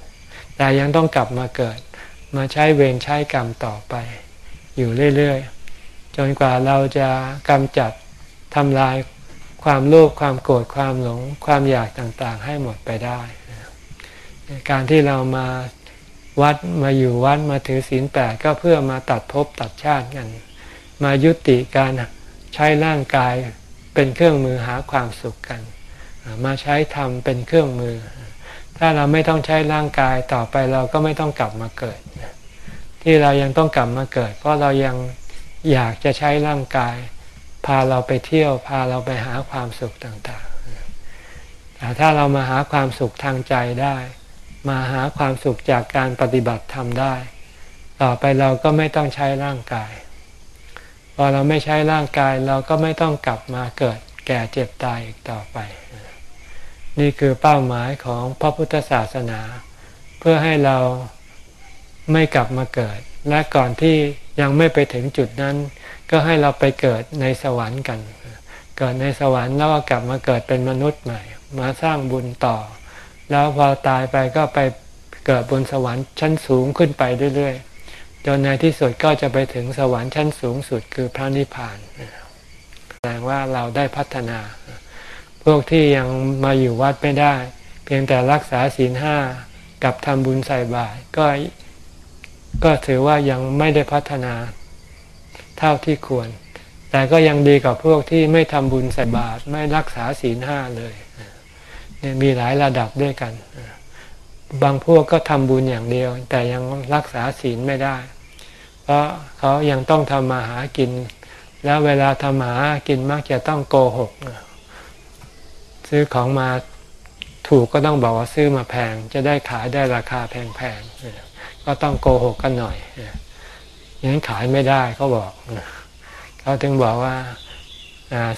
ๆ แต่ยังต้องกลับมาเกิดมาใช้เวรใช้กรรมต่อไป อยู่เรื่อยๆ จนกว่าเราจะกำจัดทำลายความโลภความโกรธความหลง ความอยากต่างๆ ให้หมดไปได้ การที่เรามาวัดมาอยู่วัดมาถือศีลแปดก็เพื่อมาตัดภพตัดชาติกัน มายุติการใช้ร่างกายเป็นเครื่องมือหาความสุขกัน มาใช้ธรรมเป็นเครื่องมือ ถ้าเราไม่ต้องใช้ร่างกายต่อไปเราก็ไม่ต้องกลับมาเกิด ที่เรายังต้องกลับมาเกิด เพราะเรายังอยากจะใช้ร่างกาย พาเราไปเที่ยวพาเราไปหาความสุขต่างๆแต่ถ้าเรามาหาความสุขทางใจได้ มาหาความสุขจากการปฏิบัติธรรมได้ ต่อไปเราก็ไม่ต้องใช้ร่างกาย พอเราไม่ใช้ร่างกายเราก็ไม่ต้องกลับมาเกิดแก่เจ็บตายอีกต่อไป นี่คือเป้าหมายของพระพุทธศาสนา เพื่อให้เราไม่กลับมาเกิด และก่อนที่ยังไม่ไปถึงจุดนั้น ก็ให้เราไปเกิดในสวรรค์กัน เกิดในสวรรค์แล้วก็กลับมาเกิดเป็นมนุษย์ใหม่ มาสร้างบุญต่อ แล้วพอตายไปก็ไปเกิดบนสวรรค์ชั้นสูงขึ้นไปเรื่อยๆ จนในที่สุดก็จะไปถึงสวรรค์ชั้นสูงสุดคือพระนิพพานแสดงว่าเราได้พัฒนา พวกที่ยังมาอยู่วัดไม่ได้ เพียงแต่รักษาศีลห้ากับทำบุญใส่บาตรก็ก็ถือว่ายังไม่ได้พัฒนาเท่าที่ควร แต่ก็ยังดีกว่าพวกที่ไม่ทำบุญใส่บาตรไม่รักษาศีลห้าเลยเนี่ย มีหลายระดับด้วยกัน บางพวกก็ทำบุญอย่างเดียว แต่ยังรักษาศีลไม่ได้ เพราะเขายังต้องทำมาหากิน แล้วเวลาทำมาหากินมักจะต้องโกหก ซื้อของมาถูกก็ต้องบอกว่าซื้อมาแพง จะได้ขายได้ราคาแพงๆ ก็ต้องโกหกกันหน่อยอย่างนั้นขายไม่ได้เขาบอก เขาถึงบอกว่า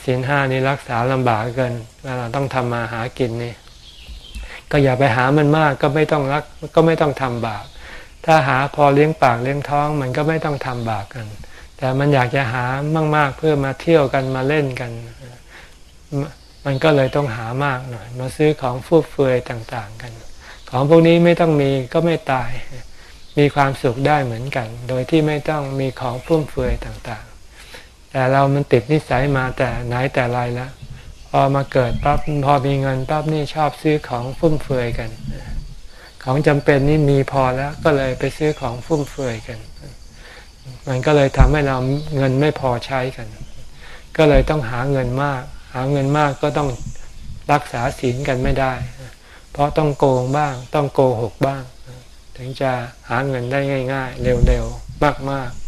ศีลห้านี่รักษาลำบากเกินเราต้องทำมาหากินนี่ ก็อย่าไปหามันมากก็ไม่ต้องรักก็ไม่ต้องทำบาปถ้าหาพอเลี้ยงปากเลี้ยงท้องมันก็ไม่ต้องทำบาปกัน แต่มันอยากจะหามาก ๆ เพื่อมาเที่ยวกันมาเล่นกัน มันก็เลยต้องหามากหน่อย มาซื้อของฟุ่มเฟือยต่างๆกัน ของพวกนี้ไม่ต้องมีก็ไม่ตาย มีความสุขได้เหมือนกัน โดยที่ไม่ต้องมีของฟุ่มเฟือยต่าง แต่เรามันติดนิสัยมาแต่ไหนแต่ไรแล้วพอมาเกิดปั๊บพอมีเงินปั๊บนี่ชอบซื้อของฟุ่มเฟือยกัน ของจำเป็นนี่มีพอแล้วก็เลยไปซื้อของฟุ่มเฟือยกัน มันก็เลยทำให้เราเงินไม่พอใช้กัน ก็เลยต้องหาเงินมาก หาเงินมากก็ต้องรักษาศีลกันไม่ได้ เพราะต้องโกงบ้าง ต้องโกหกบ้าง ถึงจะหาเงินได้ง่าย ๆ เร็วๆมากๆ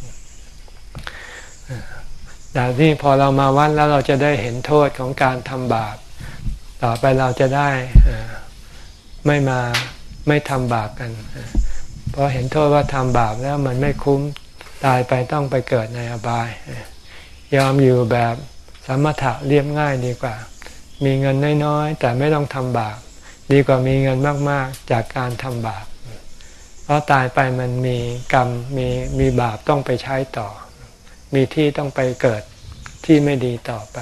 แต่ที่พอเรามาวัดแล้วเราจะได้เห็นโทษของการทำบาป ต่อไปเราจะได้ไม่มาไม่ทำบาปกัน เพราะเห็นโทษว่าทำบาปแล้วมันไม่คุ้มตายไปต้องไปเกิดในอบาย ยอมอยู่แบบสมถะเรียบง่ายดีกว่า มีเงินน้อยๆ แต่ไม่ต้องทำบาป ดีกว่ามีเงินมากๆ จากการทำบาป เพราะตายไปมันมีกรรมมีมีบาปต้องไปใช้ต่อ มีที่ต้องไปเกิดที่ไม่ดีต่อไป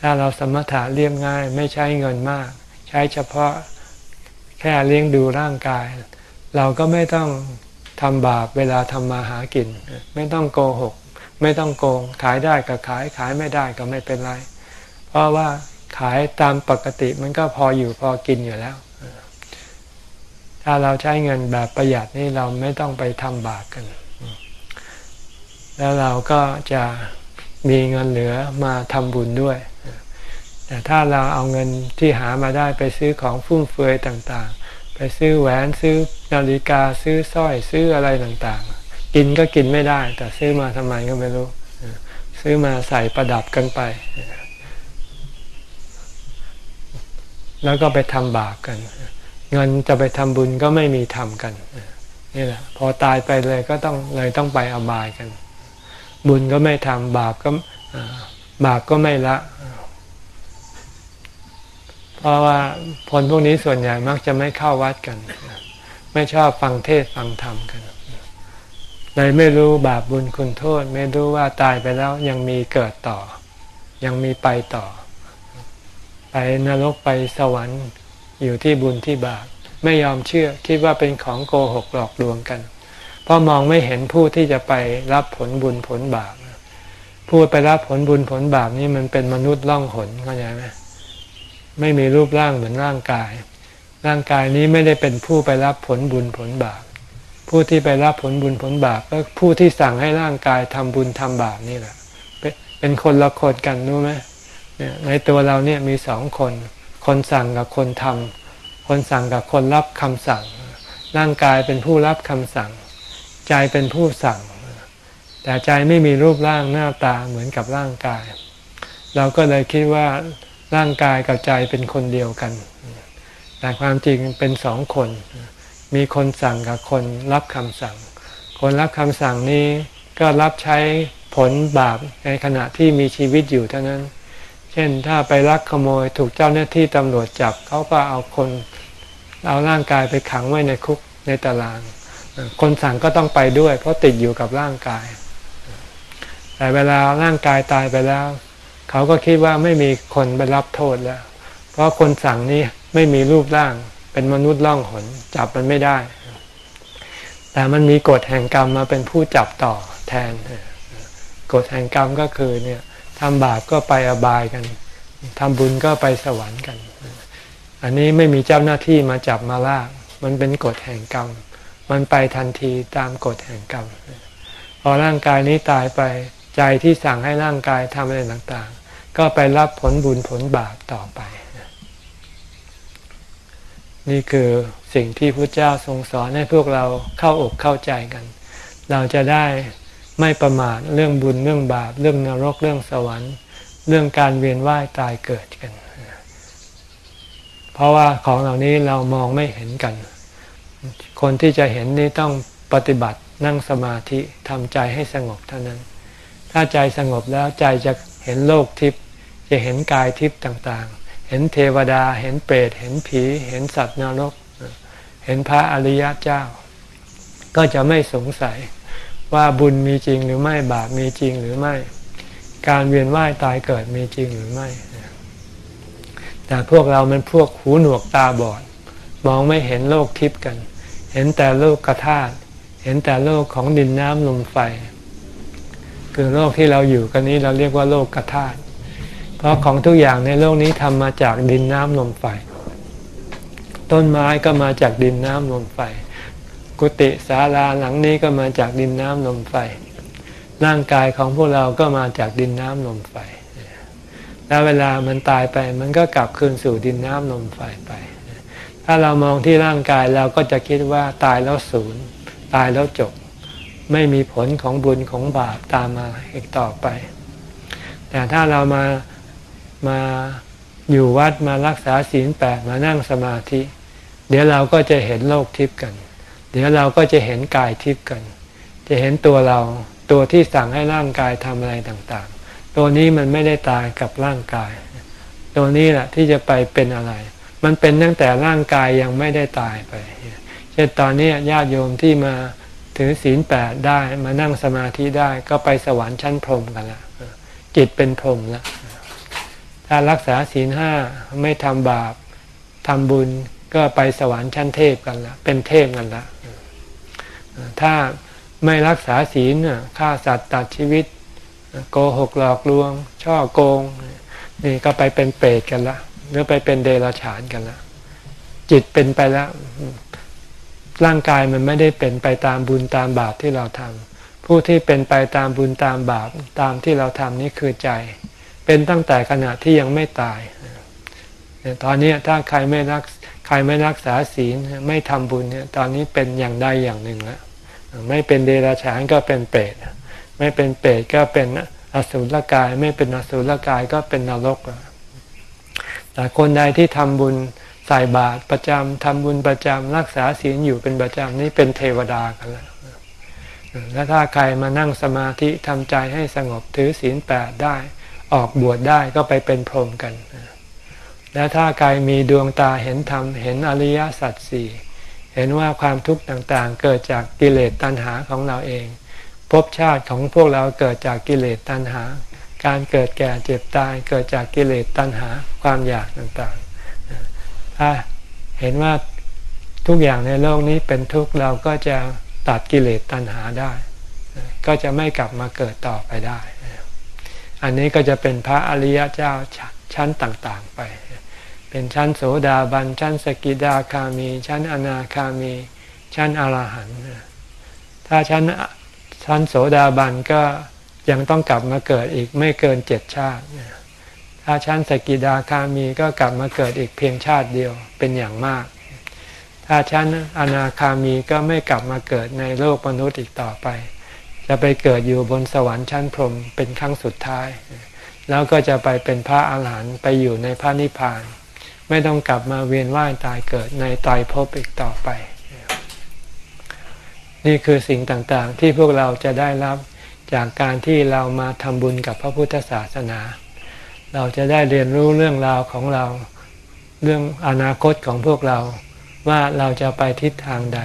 ถ้าเราสมถะเรียบง่ายไม่ใช้เงินมาก ใช้เฉพาะแค่เลี้ยงดูร่างกาย เราก็ไม่ต้องทำบาปเวลาทำมาหากิน ไม่ต้องโกหก ไม่ต้องโกง ขายได้ก็ขายขายไม่ได้ก็ไม่เป็นไร เพราะว่าขายตามปกติมันก็พออยู่พอกินอยู่แล้ว ถ้าเราใช้เงินแบบประหยัดนี่เราไม่ต้องไปทำบาปกัน แล้วเราก็จะมีเงินเหลือมาทำบุญด้วย แต่ถ้าเราเอาเงินที่หามาได้ไปซื้อของฟุ่มเฟือยต่างๆ ไปซื้อแหวนซื้อนาฬิกาซื้อสร้อยซื้ออะไรต่างๆ กินก็กินไม่ได้ แต่ซื้อมาทำไมก็ไม่รู้ ซื้อมาใส่ประดับกันไป แล้วก็ไปทำบาปกัน เงินจะไปทำบุญก็ไม่มีทำกันนี่แหละพอตายไปเลยก็ต้องเลยต้องไปอบายกัน บุญก็ไม่ทำบาปก็บาปก็ไม่ละ เพราะว่าคนพวกนี้ส่วนใหญ่มักจะไม่เข้าวัดกัน ไม่ชอบฟังเทศฟังธรรมกันเลยไม่รู้บาปบุญคุณโทษ ไม่รู้ว่าตายไปแล้วยังมีเกิดต่อ ยังมีไปต่อ ไปนรกไปสวรรค์อยู่ที่บุญที่บาปไม่ยอมเชื่อคิดว่าเป็นของโกหกหลอกลวงกัน เพราะมองไม่เห็นผู้ที่จะไปรับผลบุญผลบาปผู้ไปรับผลบุญผลบาปนี่มันเป็นมนุษย์ล่องหนเข้าใจไหมไม่มีรูปร่างเหมือนร่างกาย ร่างกายนี้ไม่ได้เป็นผู้ไปรับผลบุญผลบาป ผู้ที่ไปรับผลบุญผลบาปก็ผู้ที่สั่งให้ร่างกายทำบุญทำบาปนี่แหละ เป็นคนละคนกันรู้ไหมในตัวเราเนี่ยมีสองคน คนสั่งกับคนทำคนสั่งกับคนรับคำสั่ง ร่างกายเป็นผู้รับคำสั่ง ใจเป็นผู้สั่ง แต่ใจไม่มีรูปร่างหน้าตาเหมือนกับร่างกาย เราก็เลยคิดว่าร่างกายกับใจเป็นคนเดียวกัน แต่ความจริงเป็นสองคน มีคนสั่งกับคนรับคำสั่ง คนรับคำสั่งนี้ก็รับใช้ผลบาปในขณะที่มีชีวิตอยู่เท่านั้น เช่นถ้าไปลักขโมยถูกเจ้าหน้าที่ตำรวจจับเขาก็เอาคน เอาร่างกายไปขังไว้ในคุกในตาราง คนสั่งก็ต้องไปด้วย เพราะติดอยู่กับร่างกาย แต่เวลาร่างกายตายไปแล้ว เขาก็คิดว่าไม่มีคนไปรับโทษแล้ว เพราะคนสั่งนี้ไม่มีรูปร่างเป็นมนุษย์ล่องหนจับมันไม่ได้ แต่มันมีกฎแห่งกรรมมาเป็นผู้จับต่อแทน กฎแห่งกรรมก็คือเนี่ยทำบาปก็ไปอบายกันทำบุญก็ไปสวรรค์กัน อันนี้ไม่มีเจ้าหน้าที่มาจับมาลาก มันเป็นกฎแห่งกรรม มันไปทันทีตามกฎแห่งกรรม พอร่างกายนี้ตายไปใจที่สั่งให้ร่างกายทำอะไรต่างๆ ก็ไปรับผลบุญผลบาปต่อไป นี่คือสิ่งที่พระเจ้าทรงสอนให้พวกเราเข้าอกเข้าใจกัน เราจะได้ไม่ประมาทเรื่องบุญเรื่องบาป เรื่องนรกเรื่องสวรรค์ เรื่องการเวียนว่ายตายเกิดกัน เพราะว่าของเหล่านี้เรามองไม่เห็นกัน คนที่จะเห็นนี่ต้องปฏิบัตินั่งสมาธิทำใจให้สงบเท่านั้น ถ้าใจสงบแล้วใจจะเห็นโลกทิพย์จะเห็นกายทิพย์ต่างๆ เห็นเทวดา เห็นเปรต เห็นผี เห็นสัตว์นรก เห็นพระอริยเจ้า ก็จะไม่สงสัยว่าบุญมีจริงหรือไม่บาปมีจริงหรือไม่ การเวียนว่ายตายเกิดมีจริงหรือไม่ แต่พวกเรามันพวกหูหนวกตาบอด มองไม่เห็นโลกทิพย์กัน เห็นแต่โลกกระธาตุเห็นแต่โลกของดินน้ำลมไฟ คือโลกที่เราอยู่กันนี้เราเรียกว่าโลกกระธาตุเพราะของทุกอย่างในโลกนี้ทำมาจากดินน้ำลมไฟ ต้นไม้ก็มาจากดินน้ำลมไฟ กุฏิศาลาหลังนี้ก็มาจากดินน้ำลมไฟ ร่างกายของพวกเราก็มาจากดินน้ำลมไฟ แล้วเวลามันตายไปมันก็กลับคืนสู่ดินน้ำลมไฟไป ถ้าเรามองที่ร่างกายเราก็จะคิดว่าตายแล้วศูนย์ ตายแล้วจบ ไม่มีผลของบุญของบาปตามมาอีกต่อไป แต่ถ้าเรามามาอยู่วัดมารักษาศีลแปดมานั่งสมาธิ เดี๋ยวเราก็จะเห็นโลกทิพย์กัน เดี๋ยวเราก็จะเห็นกายทิพย์กัน จะเห็นตัวเราตัวที่สั่งให้ร่างกายทำอะไรต่างๆ ตัวนี้มันไม่ได้ตายกับร่างกาย ตัวนี้แหละที่จะไปเป็นอะไร มันเป็นตั้งแต่ร่างกายยังไม่ได้ตายไป เช่นตอนนี้ญาติโยมที่มาถือศีลแปดได้มานั่งสมาธิได้ก็ไปสวรรค์ชั้นพรหมกันละจิตเป็นพรหมล้วถ้ารักษาศีลห้าไม่ทำบาปทำบุญก็ไปสวรรค์ชั้นเทพกันละเป็นเทพกันละถ้าไม่รักษาศีลฆ่าสัตว์ตัดชีวิต โกหกหลอกลวง ช่อโกง นี่ก็ไปเป็นเปรตกันละ หรือไปเป็นเดรัจฉานกันละจิตเป็นไปแล้ว ร่างกายมันไม่ได้เป็นไปตามบุญตามบาปที่เราทำผู้ที่เป็นไปตามบุญตามบาปตามที่เราทำนี่คือใจ เป็นตั้งแต่ขณะที่ยังไม่ตายตอนนี้ถ้าใครไม่รักใครไม่รักษาศีลไม่ทำบุญเนี่ยตอนนี้เป็นอย่างใดอย่างหนึ่งแล้วไม่เป็นเดรัจฉานก็เป็นเปรตไม่เป็นเปรตก็เป็นอสุรกาย ไม่เป็นอสุรกายก็เป็นนรกแแต่คนใดที่ทำบุญใส่บาตรประจำทำบุญประจำรักษาศีลอยู่เป็นประจำนี่เป็นเทวดากันแล้วแล้วถ้าใครมานั่งสมาธิทำใจให้สงบถือศีลแปดได้ ออกบวชได้ก็ไปเป็นพรหมกัน แล้วถ้าใครมีดวงตาเห็นธรรมเห็นอริยสัจสี่เห็นว่าความทุกข์ต่างๆ เกิดจากกิเลสตัณหาของเราเองภพชาติของพวกเราเกิดจากกิเลสตัณหา การเกิดแก่เจ็บตายเกิดจากกิเลสตัณหาความอยากต่างๆ ถ้าเห็นว่าทุกอย่างในโลกนี้เป็นทุกข์เราก็จะตัดกิเลสตัณหาได้ ก็จะไม่กลับมาเกิดต่อไปได้ อันนี้ก็จะเป็นพระอริยเจ้าชั้นต่างๆไป เป็นชั้นโสดาบัน ชั้นสกิดาคามี ชั้นอนาคามี ชั้นอรหันต์ถ้าชั้นชั้นโสดาบันก็ ยังต้องกลับมาเกิดอีกไม่เกินเจ็ดชาติ ถ้าชั้นสกิดาคามีก็กลับมาเกิดอีกเพียงชาติเดียวเป็นอย่างมาก ถ้าชั้นอนาคามีก็ไม่กลับมาเกิดในโลกมนุษย์อีกต่อไป จะไปเกิดอยู่บนสวรรค์ชั้นพรหมเป็นครั้งสุดท้าย แล้วก็จะไปเป็นพระอาหารหันต์ไปอยู่ในพระนิพพาน ไม่ต้องกลับมาเวียนว่ายตายเกิดในตายภพอีกต่อไป นี่คือสิ่งต่างๆ ที่พวกเราจะได้รับ จากการที่เรามาทำบุญกับพระพุทธศาสนา เราจะได้เรียนรู้เรื่องราวของเราเรื่องอนาคตของพวกเราว่าเราจะไปทิศทางใด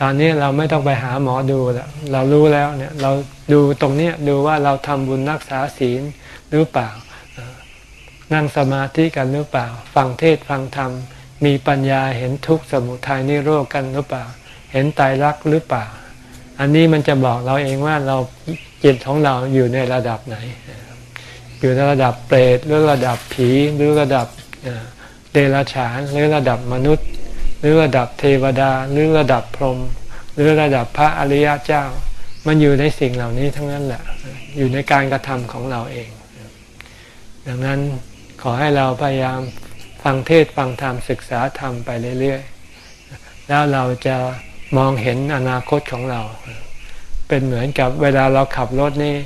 ตอนนี้เราไม่ต้องไปหาหมอดูแล้วเรารู้แล้วเนี่ยเราดูตรงนี้ดูว่าเราทำบุญรักษาศีลหรือเปล่า นั่งสมาธิกันหรือเปล่า ฟังเทศฟังธรรม มีปัญญาเห็นทุกข์สมุทัยนิโรธกันหรือเปล่า เห็นตายรักหรือเปล่า อันนี้มันจะบอกเราเองว่าเราจิตของเราอยู่ในระดับไหน อยู่ในระดับเปรตหรือระดับผีหรือระดับเดรัจฉานหรือระดับมนุษย์ หรือระดับเทวดา หรือระดับพรหมหรือระดับพระอริยเจ้า มันอยู่ในสิ่งเหล่านี้ทั้งนั้นแหละ อยู่ในการกระทำของเราเอง ดังนั้นขอให้เราพยายามฟังเทศฟังธรรมศึกษาธรรมไปเรื่อยๆ แล้วเราจะ มองเห็นอนาคตของเรา เป็นเหมือนกับเวลาเราขับรถนี่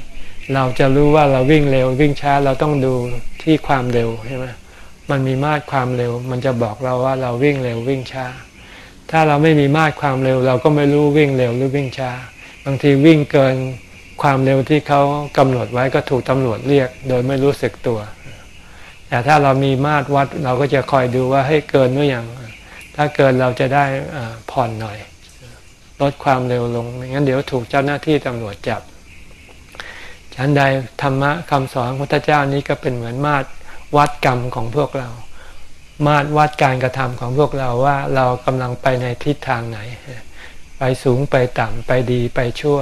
เราจะรู้ว่าเราวิ่งเร็ววิ่งช้าเราต้องดูที่ความเร็วใช่ไหมมันมีมาตรความเร็ว มันจะบอกเราว่าเราวิ่งเร็ววิ่งช้า ถ้าเราไม่มีมาตรความเร็ว เราก็ไม่รู้วิ่งเร็วหรือวิ่งช้า บางทีวิ่งเกินความเร็วที่เขากำหนดไว้ก็ถูกตำรวจเรียก โดยไม่รู้สึกตัว แต่ถ้าเรามีมาตรวัดเราก็จะคอยดูว่าให้เกินหรือยังถ้าเกินเราจะได้ผ่อนหน่อย ลดความเร็วลงไม่งั้นเดี๋ยวถูกเจ้าหน้าที่ตำรวจจับฉันใดธรรมะคำสอนพระพุทธเจ้านี้ก็เป็นเหมือนมาตรวัดกรรมของพวกเรา มาตรวัดการกระทำของพวกเราว่าเรากำลังไปในทิศทางไหน ไปสูงไปต่ำไปดีไปชั่ว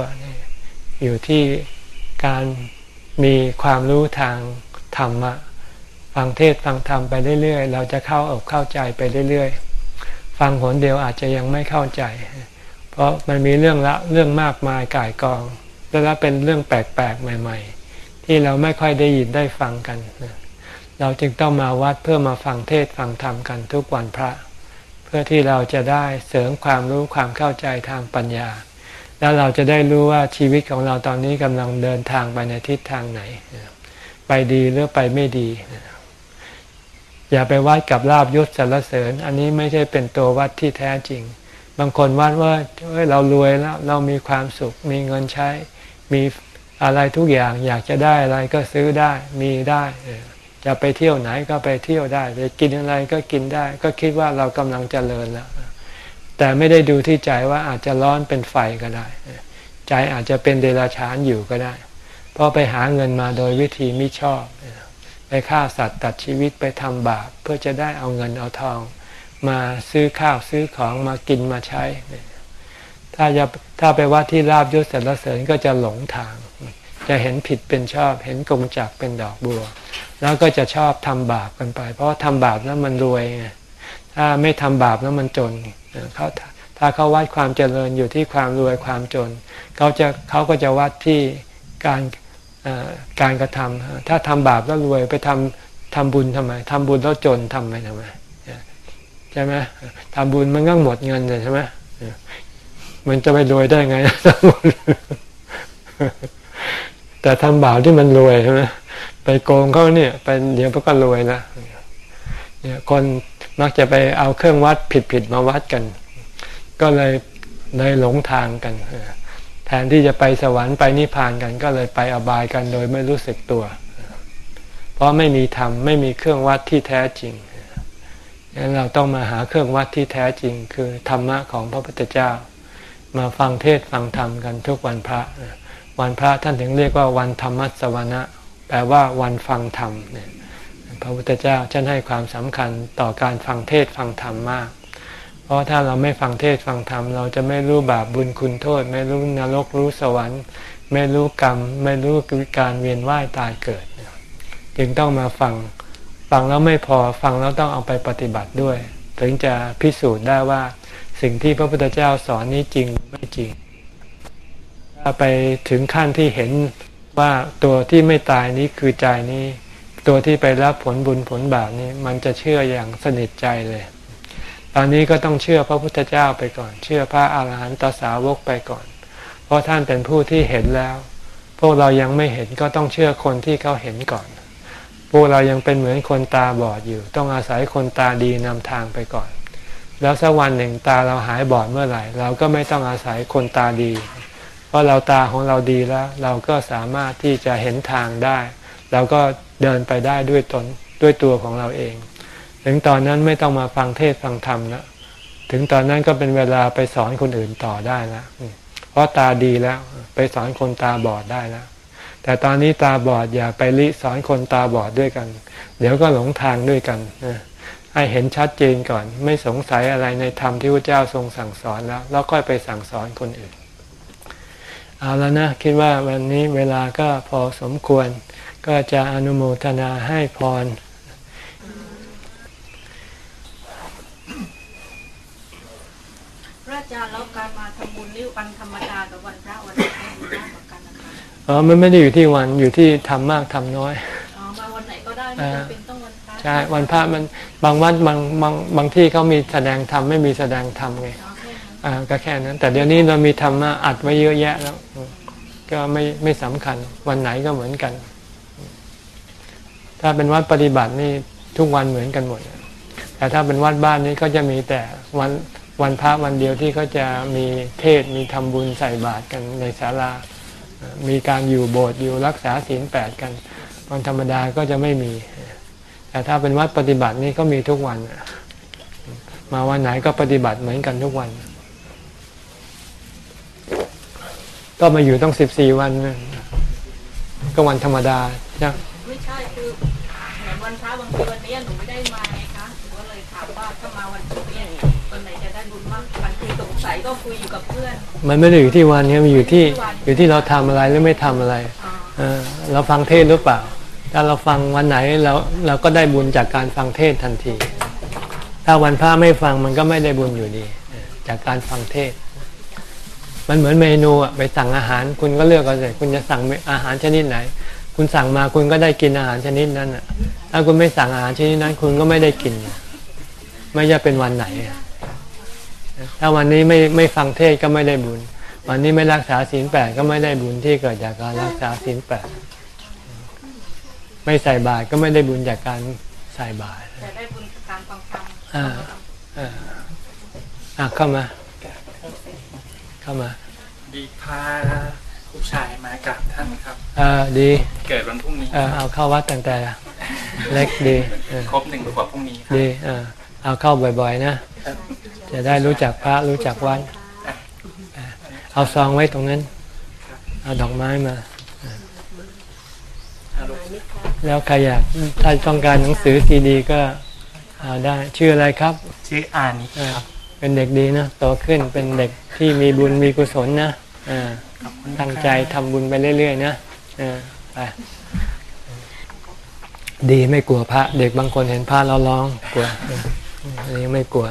อยู่ที่การมีความรู้ทางธรรมะฟังเทศฟังธรรมไปเรื่อยๆ เราจะเข้าอกเข้าใจไปเรื่อยๆ ฟังหนเดียวอาจจะยังไม่เข้าใจ เพราะมันมีเรื่องละเรื่องมากมายก่ายกอง แล้วเป็นเรื่องแปลกๆใหม่ ๆ ที่เราไม่ค่อยได้ยินได้ฟังกันเราจึงต้องมาวัดเพื่อมาฟังเทศฟังธรรมกันทุกวันพระ เพื่อที่เราจะได้เสริมความรู้ความเข้าใจทางปัญญา แล้วเราจะได้รู้ว่าชีวิตของเราตอนนี้กำลังเดินทางไปในทิศทางไหน ไปดีหรือไปไม่ดี อย่าไปวัดกับลาบยศสรรเสริญ อันนี้ไม่ใช่เป็นตัววัดที่แท้จริง บางคนวัดว่าเรารวยแล้วเรามีความสุข มีเงินใช้ มีอะไรทุกอย่างอยากจะได้อะไรก็ซื้อได้มีได้จะไปเที่ยวไหนก็ไปเที่ยวได้ไปกินอะไรก็กินได้ ก็คิดว่าเรากำลังเจริญแล้วแต่ไม่ได้ดูที่ใจว่าอาจจะร้อนเป็นไฟก็ได้ ใจอาจจะเป็นเดรัจฉานอยู่ก็ได้ เพราะไปหาเงินมาโดยวิธีไม่ชอบ ไปฆ่าสัตว์ตัดชีวิตไปทำบาปเพื่อจะได้เอาเงินเอาทอง มาซื้อข้าวซื้อของมากินมาใช้ ถ้าจะถ้าไปวัดที่ราบยศสรรเสริญก็จะหลงทาง จะเห็นผิดเป็นชอบ เห็นกงจักเป็นดอกบัว แล้วก็จะชอบทำบาปกันไป เพราะทำบาปแล้วมันรวยไงถ้าไม่ทำบาปแล้วมันจนเขาถ้าเขาวัดความเจริญอยู่ที่ความรวยความจน เขาจะเขาก็จะวัดที่การการกระทำถ้าทำบาปแล้วรวยไปทำทำบุญทำไมทำบุญแล้วจนทำไมทำไม ช่ไหมทำบุญมันก็หมดเงินเลยใช่ไหมมันจะไปรวยได้ไงทำบุญแต่ทำบาปที่มันรวยใช่ไหมไปโกงเขาเนี่ยไปเดี๋ยวก็รวยนะเนี่ยคนมักจะไปเอาเครื่องวัดผิดๆมาวัดกัน ก็เลยเลยหลงทางกันแทนที่จะไปสวรรค์ไปนิพพานกัน ก็เลยไปอบายกันโดยไม่รู้สึกตัว เพราะไม่มีธรรมไม่มีเครื่องวัดที่แท้จริง งนั้นเราต้องมาหาเครื่องวัดที่แท้จริงคือธรรมะของพระพุทธเจ้า มาฟังเทศฟังธรรมกันทุกวันพระ วันพระท่านถึงเรียกว่าวันธรรมัสวนะ แปลว่าวันฟังธรรมเนี่ยพระพุทธเจ้าท่านให้ความสำคัญต่อการฟังเทศฟังธรรมมาก เพราะถ้าเราไม่ฟังเทศฟังธรรม เราจะไม่รู้บาปบุญคุณโทษ ไม่รู้นรกรู้สวรรค์ ไม่รู้กรรม ไม่รู้การเวียนว่ายตายเกิด จึงต้องมาฟัง ฟังแล้วไม่พอฟังแล้วต้องเอาไปปฏิบัติด้วย ถึงจะพิสูจน์ได้ว่าสิ่งที่พระพุทธเจ้าสอนนี้จริงไม่จริง ถ้าไปถึงขั้นที่เห็นว่าตัวที่ไม่ตายนี้คือใจนี้ ตัวที่ไปรับผลบุญผลบาปนี้มันจะเชื่ออย่างสนิทใจเลย ตอนนี้ก็ต้องเชื่อพระพุทธเจ้าไปก่อน เชื่อพระอาหารหันตสาวกไปก่อน เพราะท่านเป็นผู้ที่เห็นแล้ว พวกเรายังไม่เห็นก็ต้องเชื่อคนที่เขาเห็นก่อน พวกเรายังเป็นเหมือนคนตาบอดอยู่ ต้องอาศัยคนตาดีนำทางไปก่อน แล้วสักวันหนึ่งตาเราหายบอดเมื่อไหร่ เราก็ไม่ต้องอาศัยคนตาดี เพราะเราตาของเราดีแล้ว เราก็สามารถที่จะเห็นทางได้ เราก็เดินไปได้ด้วยตนด้วยตัวของเราเอง ถึงตอนนั้นไม่ต้องมาฟังเทศฟังธรรมแล้วถึงตอนนั้นก็เป็นเวลาไปสอนคนอื่นต่อได้แล้วเพราะตาดีแล้ว ไปสอนคนตาบอดได้แล้ว แต่ตอนนี้ตาบอดอย่าไปลิสอนคนตาบอดด้วยกัน เดี๋ยวก็หลงทางด้วยกันให้เห็นชัดเจนก่อน ไม่สงสัยอะไรในธรรมที่พระเจ้าทรงสั่งสอนแล้ว แล้วค่อยไปสั่งสอนคนอื่น เอาแล้วนะ คิดว่าวันนี้เวลาก็พอสมควร ก็จะอนุโมทนาให้พรพระอาจารย์แล้วการมาทำบุญนี่วัน อ๋อมันไม่ได้อยู่ที่วันอยู่ที่ทำมากทำน้อยอ๋อมาวันไหนก็ได้ไม่จำเป็นต้องวันพระใช่วันพระมันบางวันบางบางบางที่เขามีแสดงธรรมไม่มีแสดงธรรมไงอ่าก็แค่นั้น แต่เดี๋ยวนี้เรามีธรรมะอัดไว้เยอะแยะแล้ว ก็ไม่ไม่สำคัญ วันไหนก็เหมือนกัน ถ้าเป็นวัดปฏิบัตินี่ทุกวันเหมือนกันหมดแต่ถ้าเป็นวัดบ้านนี่ก็จะมีแต่วันวันพระวันเดียวที่เขาจะมีเทศมีทำบุญใส่บาตรกันในศาลา มีการอยู่โบสถ์อยู่รักษาศีลแปดกัน วันธรรมดาก็จะไม่มี แต่ถ้าเป็นวัดปฏิบัตินี่ก็มีทุกวัน มาวันไหนก็ปฏิบัติเหมือนกันทุกวัน ก็มาอยู่ต้องสิบสี่วัน ก็วันธรรมดาใช่ไม่ใช่คือเหมือนวันพระบางทีวันนี้หนูไม่ได้ งทีสงสัยก็คุยอยู่กับเพื่อน มันไม่ได้อยู่ที่วันนี้มันอยู่ที่อยู่ที่เราทำอะไรหรือไม่ทำอะไรเออเราฟังเทศหรือเปล่า ถ้าเราฟังวันไหนเราเราก็ได้บุญจากการฟังเทศทันที ถ้าวันพระไม่ฟังมันก็ไม่ได้บุญอยู่ดี จากการฟังเทศ มันเหมือนเมนูอะไปสั่งอาหาร คุณก็เลือกเอาเลยคุณจะสั่งอาหารชนิดไหน คุณสั่งมาคุณก็ได้กินอาหารชนิดนั้นอะถ้าคุณไม่สั่งอาหารชนิดนั้น คุณก็ไม่ได้กิน ไม่จะเป็นวันไหน ถ้าวันนี้ไม่ไม่ฟังเทศก็ไม่ได้บุญ วันนี้ไม่รักษาศีลแปดก็ไม่ได้บุญที่เกิดจากการรักษาศีลแปดไม่ใส่บาตรก็ไม่ได้บุญจากการใส่บาตรแต่ได้บุญจากการฟังธรรมอ่าอ่าอ่าเข้ามา เข้ามา ดีพาลูกชายมากับท่านครับอ่าดี เกิดวันพรุ่งนี้เอาเข้าวัดตั้งแต่เล็กดีครบหนึ่งขวบพรุ่งนี้ดี เอาเข้าบ่อยๆนะ จะได้รู้จักพระรู้จักวัดเอาซองไว้ตรงนั้น เอาดอกไม้มา แล้วใครอยากถ้าต้องการหนังสือซีดีก็เอาได้ชื่ออะไรครับ ชื่ออานิครับ เป็นเด็กดีนะโตขึ้นเป็นเด็กที่มีบุญมีกุศลนะอ่าตั้งใจทำบุญไปเรื่อยๆนะไปดีไม่กลัวพระ เด็กบางคนเห็นพระเราร้องกลัว อันนี้ไม่กลัว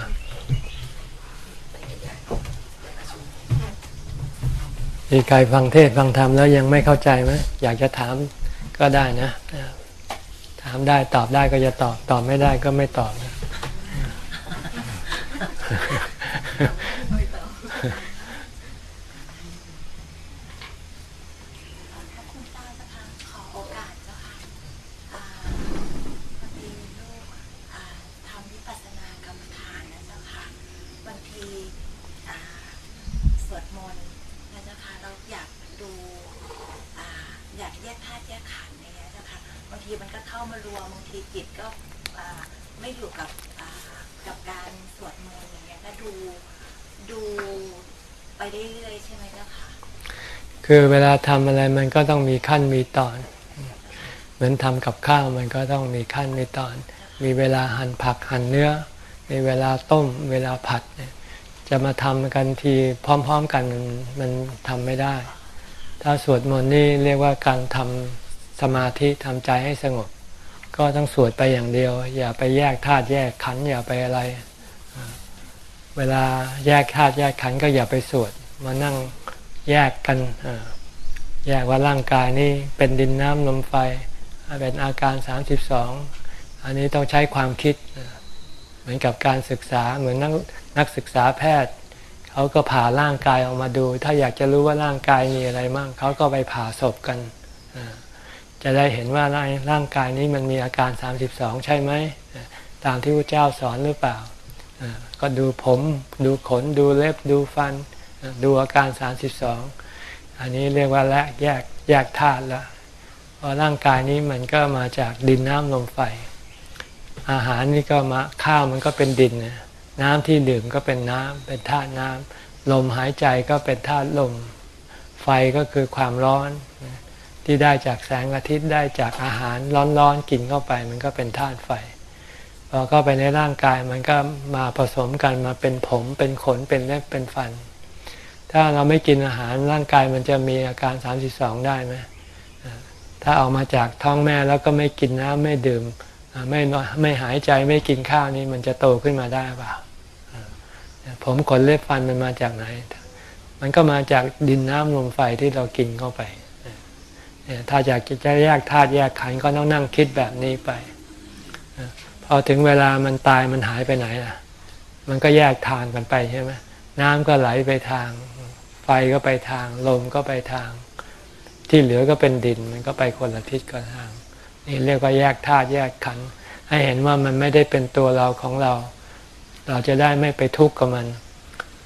มีใครฟังเทศฟังธรรมแล้วยังไม่เข้าใจไหมอยากจะถามก็ได้นะ ถามได้ตอบได้ก็จะตอบ ตอบไม่ได้ก็ไม่ตอบนะก ทีมันก็เข้ามารวมบางทีจิตก็อ่าไม่อยู่กับอ่ากับการสวดมนต์อย่างเงี้ยก็ดูดูไปเรื่อยๆใช่ไหมเจ้าค่ะ คือเวลาทำอะไรมันก็ต้องมีขั้นมีตอน เหมือนทำกับข้าวมันก็ต้องมีขั้นมีตอน มีเวลาหั่นผักหั่นเนื้อ มีเวลาต้ม เวลาผัด จะมาทำกันทีพร้อม ๆกันมันมันทำไม่ได้ ถ้าสวดมนต์นี่เรียกว่าการทำสมาธิทำใจให้สงบ ก็ต้องสวดไปอย่างเดียว อย่าไปแยกธาตุแยกขันอย่าไปอะไร เวลาแยกธาตุแยกขันก็อย่าไปสวดมานั่ง แยกกันแยกว่าร่างกายนี่เป็นดินน้ำลมไฟเป็นอาการ 32 อันนี้ต้องใช้ความคิด เหมือนกับการศึกษาเหมือนนักนักศึกษาแพทย์ เขาก็ผ่าร่างกายออกมาดู ถ้าอยากจะรู้ว่าร่างกายมีอะไรมั่งเขาก็ไปผ่าศพกัน จะได้เห็นว่าร่างร่างกายนี้มันมีอาการ 32 ใช่ไหมตามที่พระเจ้าสอนหรือเปล่า ก็ดูผมดูขนดูเล็บดูฟันอ ดูอาการ32อันนี้เรียกว่าแลกแยกแยกธาตุล้วเพราะร่างกายนี้มันก็มาจากดินน้ำลมไฟ อาหารนี่ก็มาข้าวมันก็เป็นดิน น้ำที่ดื่มก็เป็นน้ำเป็นธาตุน้ำลมหายใจก็เป็นธาตุลม ไฟก็คือความร้อนที่ได้จากแสงอาทิตย์ได้จากอาหารร้อนๆกินเข้าไป มันก็เป็นธาตุไฟพอเข้าไปในร่างกายมันก็มาผสมกันมาเป็นผมเป็นขนเป็นเล็บเป็นฟัน ถ้าเราไม่กินอาหารร่างกายมันจะมีอาการ 32 ได้ไหมถ้าออกมาจากท้องแม่แล้วก็ไม่กินน้ำไม่ดื่ม ไม่ไม่หายใจไม่กินข้าวนี่มันจะโตขึ้นมาได้เปล่าผมขนเล็บฟันมันมาจากไหน มันก็มาจากดินน้ำลมไฟที่เรากินเข้าไป ถ้าอยากจะแยกธาตุแยกขันก็ต้องนั่งคิดแบบนี้ไป พอถึงเวลามันตายมันหายไปไหนล่ะ มันก็แยกทางกันไปใช่ไหมน้ำก็ไหลไปทาง ไฟก็ไปทาง ลมก็ไปทาง ที่เหลือก็เป็นดินมันก็ไปคนละทิศคนละทาง นี่เรียกว่าแยกธาตุแยกขันธ์ให้เห็นว่ามันไม่ได้เป็นตัวเราของเรา เราจะได้ไม่ไปทุกข์กับมัน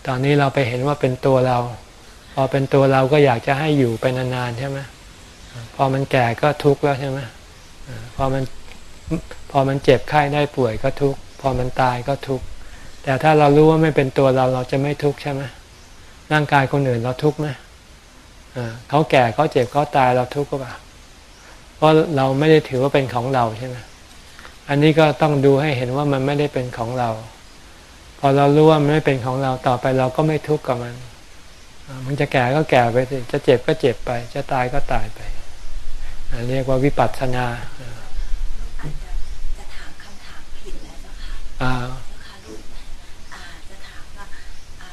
ตอนนี้เราไปเห็นว่าเป็นตัวเรา พอเป็นตัวเราก็อยากจะให้อยู่ไปนานๆใช่ไหมพอมันแก่ก็ทุกข์แล้วใช่ไหมพอมันพอมันเจ็บไข้ได้ป่วยก็ทุกข์ พอมันตายก็ทุกข์ แต่ถ้าเรารู้ว่าไม่เป็นตัวเราเราจะไม่ทุกข์ใช่ไหม ร่างกายคนอื่นเราทุกข์ไหมอ่าเขาแก่เขาเจ็บเขาตายเราทุกข์ก็ปล่าเพราะเราไม่ได้ถือว่าเป็นของเราใช่ไหมอันนี้ก็ต้องดูให้เห็นว่ามันไม่ได้เป็นของเรา พอเรารู้ว่ามันไม่เป็นของเราต่อไปเราก็ไม่ทุกข์กับมันอ่ามันจะแก่ก็แก่ไปสิจะเจ็บก็เจ็บไป จะตายก็ตายไปอ่าเรียกว่าวิปัสสนาอ่าอาจจะจะถามคำถามผิดนะเจ้าค่ะอ่าเจ้าค่ะลูกอาจะถามว่าอ่า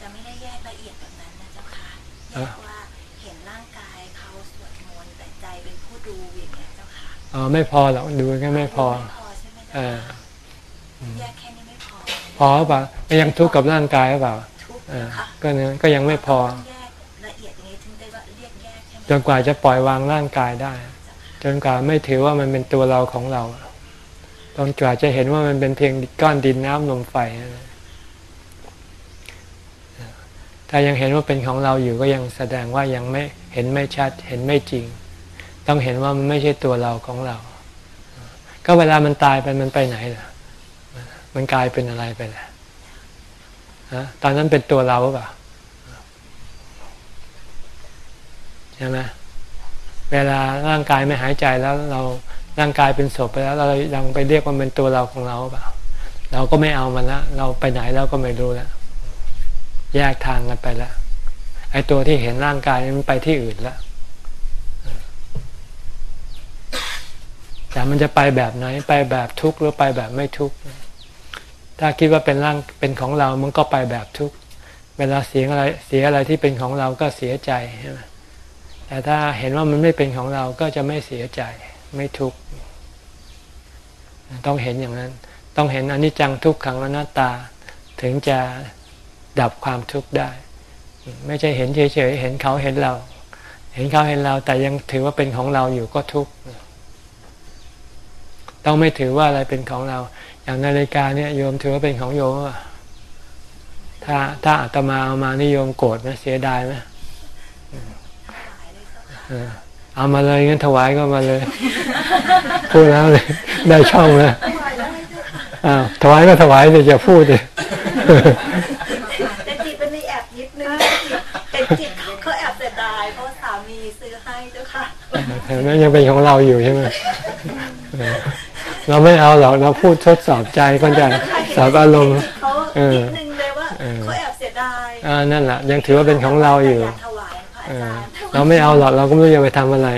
จะไม่ได้แยกละเอียดแบบนั้นนะเจ้าค่ะแยกว่าเห็นร่างกายเขาสวดมนต์แต่ใจเป็นผู้ดูอย่างเงี้ยเจ้าค่ะ อ๋อไม่พอหรอกดูแค่ไม่พอไม่พอใช่ไหมเอเจ้าอค่ะแยกแค่นี้ไม่พอพอหรือเปล่าก็ยังทุกข์กับร่างกายหรือเปล่าทุกข์เออค่ะก็เนี่ยก็ยังไม่พอต้องแยกละเอียดอย่างนี้ถึงได้ว่าเรียกแยกใช่ไหมจนกว่าจะปล่อยวางร่างกายได้ จนกว่าไม่ถือว่ามันเป็นตัวเราของเราจนกว่าจะเห็นว่ามันเป็นเพียงก้อนดินน้ำลมไฟนั่นแหละถ้ายังเห็นว่าเป็นของเราอยู่ก็ยังแสดงว่ายังไม่เห็นไม่ชัดเห็นไม่จริง ต้องเห็นว่ามันไม่ใช่ตัวเราของเรา ก็เวลามันตายไปมันไปไหนล่ะ มันกลายเป็นอะไรไปล่ะฮะตอนนั้นเป็นตัวเราเปล่าใช่ไหมเวลาร่างกายไม่หายใจแล้วเราร่างกายเป็นศพไปแล้ว เรายังไปเรียกว่าเป็นตัวเราของเราเปล่า เราก็ไม่เอามันละเราไปไหนแล้วก็ไม่รู้ล้วแยกทางกันไปแล้วไอ้ตัวที่เห็นร่างกายมันไปที่อื่นแล้ว แต่มันจะไปแบบไหนไปแบบทุกข์หรือไปแบบไม่ทุกข์ถ้าคิดว่าเป็นร่างเป็นของเรามันก็ไปแบบทุกข์เวลาเสียอะไรเสียอะไรที่เป็นของเราก็เสียใจใช่ไหมแต่ถ้าเห็นว่ามันไม่เป็นของเราก็จะไม่เสียใจไม่ทุกข์ต้องเห็นอย่างนั้น ต้องเห็นอนิจจังทุกขังอนัตตา ถึงจะดับความทุกข์ได้ ไม่ใช่เห็นเฉยๆเห็นเขาเห็นเรา เห็นเขาเห็นเราแต่ยังถือว่าเป็นของเราอยู่ก็ทุกข์ ต้องไม่ถือว่าอะไรเป็นของเรา อย่างนาฬิกาเนี่ยโยมถือว่าเป็นของโยมว่าถ้าถ้าอาตมาเอามานิยมโกรธไหมเสียดายไหมหลายเลยเจ้าค่ะเออเอามาเลยงั้นถวายก็มาเลยพูดแล้วเลยได้ช่องแล้วอ้าวถวายก็ถวายเลยจะพูดเลยแต่จิตมันมีแอบนิดนึงแต่จิตเขาเขาแอบเสียดายเพราะสามีซื้อให้เจ้าค่ะเห็นไหมยังเป็นของเราอยู่ใช่ไหม เออเราไม่เอาหรอกเราพูดทดสอบใจก็จะสอบอารมณ์เขาเออนิดนึงเลยว่าเออเขาแอบเสียดายอ่านั่นแหละยังถือว่าเป็นของเราอยู่อยากถวายพระเออาอจารย์เราไม่เอาหรอกเราก็ไม่รู้จะไปทำอะไร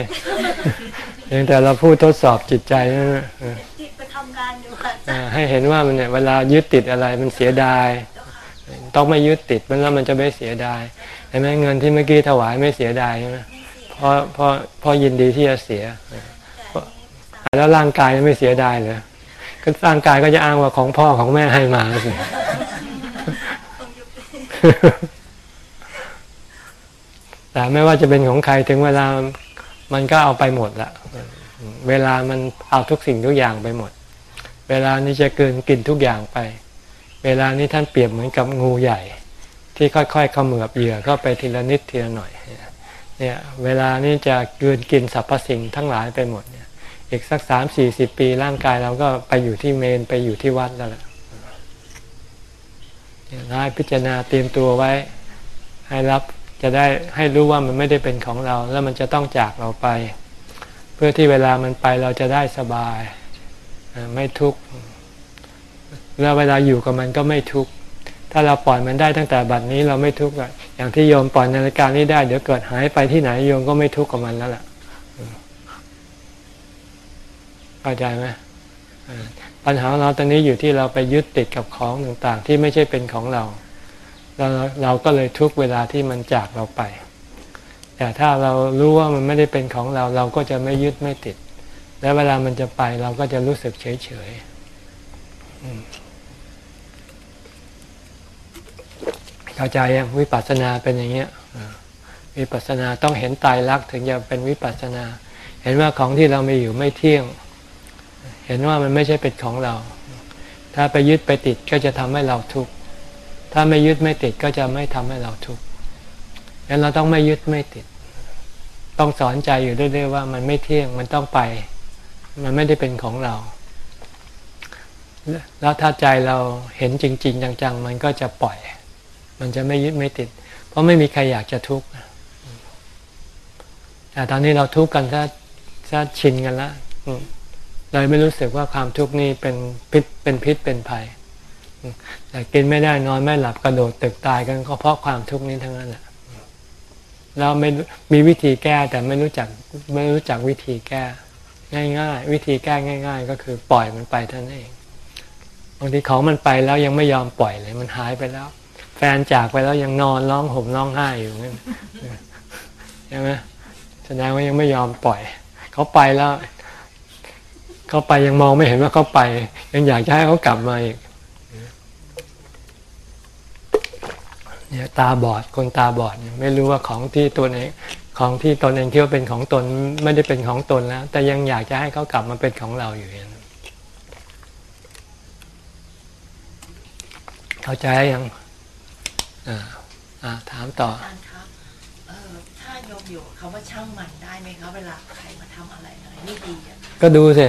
เพียงแต่เราพูดทดสอบจิตใจนั่นแหละเออจิตไปทำงานอยู่ค่ะอาจาอ่ารให้เห็นว่ามันเนี่ยเวลายึดติดอะไรมันเสียดายย์เจ้าค่ะต้องไม่ยึดติดมันแล้วมันจะไม่เสียดายเห็นไหมเงินที่เมื่อกี้ถวายไม่เสียดายใช่ไหมไม่เสียเพราะเพราะเพราะยินดีที่จะเสีย แต่นี่สาแล้วร่างกายไม่เสียดายเลยก็ร่างกายก็จะอ้างว่าของพ่อของแม่ให้มาสิคงยุบแต่ไม่ว่าจะเป็นของใครถึงเวลามันก็เอาไปหมดละเวลามันเอาทุกสิ่งทุกอย่างไปหมด เวลานี้จะเกินกินทุกอย่างไป เวลานี้ท่านเปรียบเหมือนกับงูใหญ่ ที่ค่อยๆเขมือบเหยื่อเข้าไปทีละนิดทีละหน่อย เนี่ย เวลานี้จะเกินกินสรรพสิ่งทั้งหลายไปหมดเนี่ย อีกสักสามสี่สิบปีร่างกายเราก็ไปอยู่ที่เมนไปอยู่ที่วัดแล้วละเนี่ยให้พิจารณาเตรียมตัวไว้ ให้รับจะได้ให้รู้ว่ามันไม่ได้เป็นของเรา แล้วมันจะต้องจากเราไป เพื่อที่เวลามันไปเราจะได้สบาย ไม่ทุกข์แล้วเวลาอยู่กับมันก็ไม่ทุกข์ถ้าเราปล่อยมันได้ตั้งแต่บัดนี้เราไม่ทุกข์อย่างที่โยมปล่อยนาฬิกานี้ได้เดี๋ยวเกิดหายไปที่ไหนโยมก็ไม่ทุกข์กับมันแล้วล่ะ เข้าใจไหมปัญหาของเราตอนนี้อยู่ที่เราไปยึดติดกับของต่างๆ ที่ไม่ใช่เป็นของเราเราเราก็เลยทุกเวลาที่มันจากเราไป แต่ถ้าเรารู้ว่ามันไม่ได้เป็นของเรา เราก็จะไม่ยึดไม่ติด และเวลามันจะไปเราก็จะรู้สึกเฉยเฉยๆเข้าใจยังวิปัสสนาเป็นอย่างเงี้ยวิปัสสนาต้องเห็นตายรักถึงจะเป็นวิปัสสนา เห็นว่าของที่เรามีอยู่ไม่เที่ยง เห็นว่ามันไม่ใช่เป็นของเรา ถ้าไปยึดไปติดก็จะทำให้เราทุกข์ ถ้าไม่ยึดไม่ติดก็จะไม่ทำให้เราทุกข์งั้นเราต้องไม่ยึดไม่ติด ต้องสอนใจอยู่เรื่อยๆว่ามันไม่เที่ยง มันต้องไป มันไม่ได้เป็นของเรา แล้วถ้าใจเราเห็นจริง ๆ จังๆ มันก็จะปล่อย มันจะไม่ยึดไม่ติด เพราะไม่มีใครอยากจะทุกข์แต่ตอนนี้เราทุกข์กันถ้าถ้าชินกันแล้ว เลยไม่รู้สึกว่าความทุกข์นี่เป็นพิษเป็นพิษเป็นภัยแต่กินไม่ได้นอนไม่หลับกระโดดตึกตายกันก็เพราะความทุกข์นี้ทั้งนั้นแหละเราไม่มีวิธีแก้แต่ไม่รู้จักไม่รู้จักวิธีแก้ ง่าย ๆ วิธีแก้ง่าย ๆ ก็คือปล่อยมันไปท่านั้นเองบางทีของมันไปแล้วยังไม่ยอมปล่อยเลย มันหายไปแล้ว แฟนจากไปแล้วยังนอนร้องห่มร้องไห้อยู่นั่นใช่ไหมแสดงว่ายังไม่ยอมปล่อย เขาไปแล้ว เขาไปยังมองไม่เห็นว่าเขาไป ยังอยากจะให้เขากลับมาอีกเนี่ยตาบอดคนตาบอดเนี่ยไม่รู้ว่าของที่ตัวเองของที่ตนเองคิดว่าเป็นของตนไม่ได้เป็นของตนแล้ว แต่ยังอยากจะให้เขากลับมาเป็นของเราอยู่อย่างนั้นเข้าใจยังอ่าอ่าถามต่ออาจารย์ครับเออถ้าโยมอยู่คำว่าช่างมันได้ไหมครับเวลาใครมาทำอะไรอะไรไม่ดีอะก็ดูสิ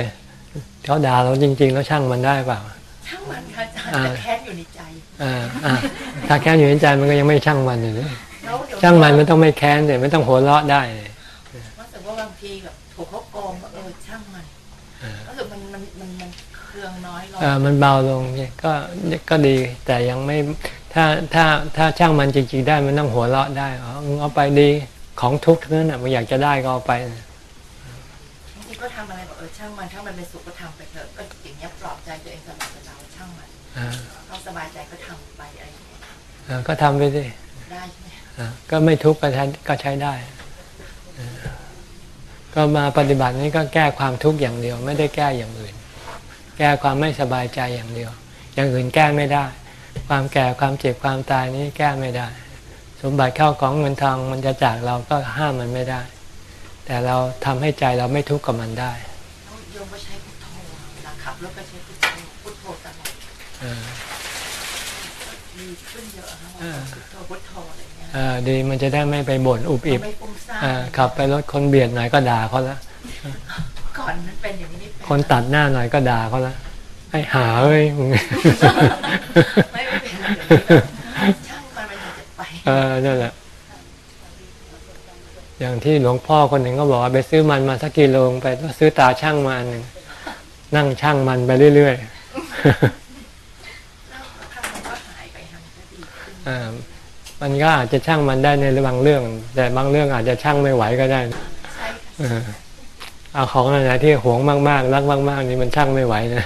เขาด่าเราจริง ๆ แล้วช่างมันได้เปล่าช่างมันค่ะอาจารย์อ่าแต่แค้นอยู่ในใจอ่าอ่าถ้าแค้นอยู่ในใจมันก็ยังไม่ช่างมันเลยแล้วเดี๋ยวช่างมันมันต้องไม่แค้นเลยไม่ต้องหัวเราะได้เลยรู้สึกว่าบางทีแบบถูกเขาโกงก็เออช่างมันอ่ารู้สึกมันมันมันมันเครืองน้อยลงเออมันเบาลงเนี่ยก็ก็ดีแต่ยังไม่ถ้าถ้าถ้าช่างมันจริง ๆ ได้มันต้องหัวเราะได้อ๋อมึงเอาไปดีของทุกข์ทั้งนั้นอะมันอยากจะได้ก็เอาไปบางทีก็ทำอะไรแบบเออช่างมันถ้ามันเป็นสุข ก็ทำไปสิได้ใช่ไหมอ่าก็ไม่ทุกข์ก็ใช้ก็ใช้ได้อ่าก็มาปฏิบัตินี้ก็แก้ความทุกข์อย่างเดียว ไม่ได้แก้อย่างอื่น แก้ความไม่สบายใจอย่างเดียว อย่างอื่นแก้ไม่ได้ ความแก่ความเจ็บความตายนี้แก้ไม่ได้ สมบัติเข้าของเงินทองมันจะจากเราก็ห้ามมันไม่ได้ แต่เราทำให้ใจเราไม่ทุกข์กับมันได้แล้วโยมก็ใช้พุทโธเวลาขับรถก็ใช้พุทโธพุทโธตลอดอ่าดีขึ้ นเยอะค่ะอ่าพุทโธพุทโธอะไรเงี้ยอ่าดีมันจะได้ไม่ไปบ่นอุบอิบไม่ฟุ้งซ่านอ่าขับไปรถคนเบียดหน่อยก็ด่าเขาละก่อนนั้นเป็นอย่างนี้ไม่เป็นคนตัดหน้าหน่อยก็ด่าเขาละไอ้หาเอ้ยมึงไม่ไม่เป็นไรเดี๋ยวนี้ช่างมันมันจะไปเออนั่นแหละอย่างที่หลวงพ่อคนหนึ่งก็บอกว่าไปซื้อมันมาสักกิโลงไปแล้วซื้อตาช่างมาอันหนึ่งนั่งช่างมันไปเรื่อยแล้วทำมันก็หายไปทำก็ดีขึ้น ๆ อ่า มันก็อาจจะช่างมันได้ในบางเรื่อง แต่บางเรื่องอาจจะช่างไม่ไหวก็ได้ใช่ค่ะเออเอาของอะไรที่หวงมากๆรักมาก ๆ นี่มันช่างไม่ไหวนะ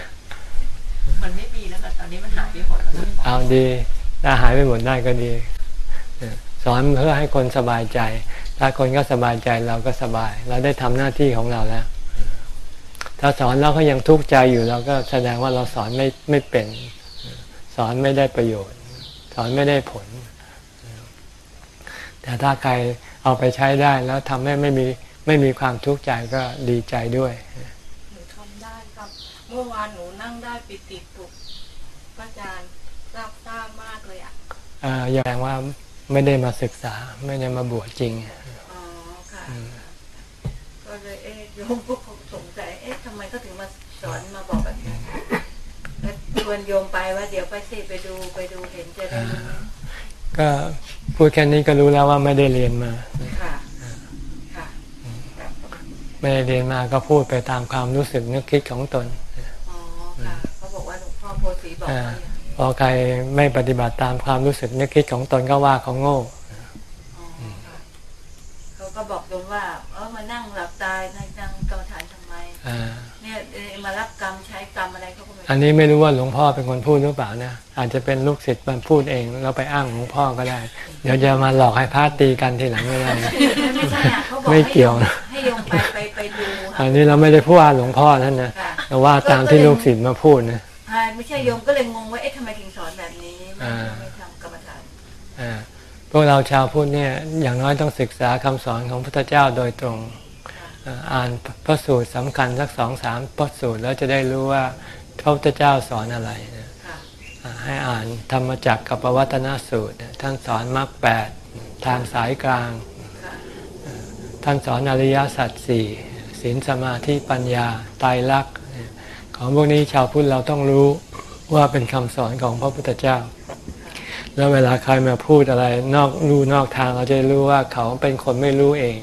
มันไม่มีแล้วค่ะตอนนี้มันหายไปหมดแล้วนะเอาดีถ้าหายไปหมดได้ก็ดีเออสอนเพื่อให้คนสบายใจ ถ้าคนก็สบายใจเราก็สบาย เราได้ทำหน้าที่ของเราแล้ว ถ้าสอนแล้วเขายังทุกข์ใจอยู่เราก็แสดงว่าเราสอนไม่ไม่เป็น สอนไม่ได้ประโยชน์ส อนไม่ได้ผล แต่ถ้าใครเอาไปใช้ได้แล้วทำให้ไม่มีไม่มีความทุกข์ใจก็ดีใจด้วยหนูทำได้ครับ เมื่อวานหนูนั่งได้ปิติปุกพระอาจารย์ราบซ่ามากเลยอะอ่าแสดงว่าไม่ได้มาศึกษาไม่ได้มาบวชจริงอ๋อค่ะก็เลยเอ๊ะโยมก็คงสงสัยเอ๊ะทำไมก็ถึงมาสอนมาบอกแบบนี้แล้ วชวนโยมไปว่าเดี๋ยวไปสิไปดูไปดูเห็นจะได้รู้ก็พูดแค่นี้ก็รู้แล้วว่าไม่ได้เรียนมาค่ะค่ะไม่ได้เรียนมาก็พูดไปตามความรู้สึกนึกคิดของตนอ๋อค่ะเขาบอกว่าหลวงพ่อโพสีบอกว่าอย่างนี้พอใครไม่ปฏิบัติตามความรู้สึกนึกคิดของตนก็ว่าเขาโง่อ๋อค่ะเขาก็บอกโยมว่าเออมานั่งหลับตายในนั่งกรรมฐานทำไมอ่าเนี่ยเอ่อมารับกรรมใช้กรรมอะไรเขาก็ไม่ อันนี้ไม่รู้ว่าหลวงพ่อเป็นคนพูดหรือเปล่านะ อาจจะเป็นลูกศิษย์มันพูดเองแล้วไปอ้างหลวงพ่อก็ได้ เดี๋ยวจะมาหลอกให้พระตีกันทีหลังไม่ได้นะไม่ใช่อะเขาบอกไม่เกี่ยวนะให้โยมไปไปไปดูอัค่ะนนี้เราไม่ได้พูดว่าหลวงพ่อท่านนะค่ะเราว่าตามที่ลูกศิษย์มาพูดนะใช่ไม่ใช่โยมก็เลยงงว่าเอ๊ะทำไมถึงสอนแบบนี้ไม่อ่าไม่ทำกรรมฐานอ่าพวกเราชาวพุทธเนี่ยอย่างน้อยต้องศึกษาคำสอนของพระพุทธเจ้าโดยตรง อ่าอ่านพระสูตรสำคัญสักสองสามพระสูตรแล้วจะได้รู้ว่า พระพุทธเจ้าสอนอะไรนะค่ะอ่าให้อ่านธรรมจักรกับปวัตนสูตรเนี่ยท่านสอนมรรคแปดทางสายกลางค่ะท่านสอนอริยสัจสี่ศีลสมาธิปัญญาไตรลักษณ์เนี่ยของพวกนี้ชาวพุทธเราต้องรู้ว่าเป็นคำสอนของพระพุทธเจ้า แล้วเวลาใครมาพูดอะไรนอกรู้นอกทางเราจะรู้ว่าเขาเป็นคนไม่รู้เอง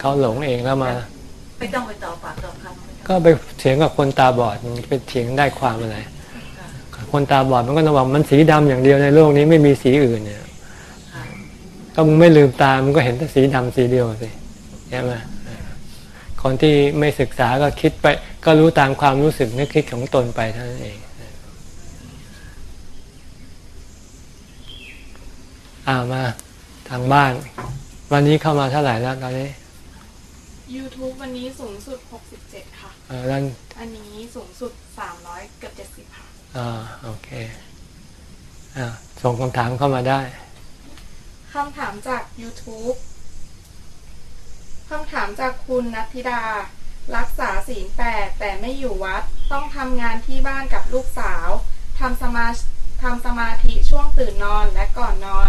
เขาหลงเองแล้วมา ไม่ต้องไปต่อปากต่อคำไม่ต้อง ก็ไปเถียงกับคนตาบอดมันไปเถียงได้ความอะไร คนตาบอดมันก็ต้องบอกมันสีดำอย่างเดียวในโลกนี้ไม่มีสีอื่นเนี่ยก็มึงไม่ลืมตามันก็เห็นแต่สีดำสีเดียวสิใช่ไหมคนที่ไม่ศึกษาก็คิดไป ก็รู้ตามความรู้สึกนึกคิดของตนไปเท่านั้นเองอ่ามาทางบ้าน วันนี้เข้ามาเท่าไหร่แล้วตอนนี้ YouTube วันนี้สูงสุด6 ค่ะเออแล้วอันนี้สูงสุด300เกือบ70ค่ะอ่าโอเคอ่าส่งคำถามเข้ามาได้คำถามจาก YouTube คำถามจากคุณนัทธิดา รักษาศีลแปดแต่ไม่อยู่วัด ต้องทำงานที่บ้านกับลูกสาวทำสมาทำสมาธิช่วงตื่นนอนและก่อนนอน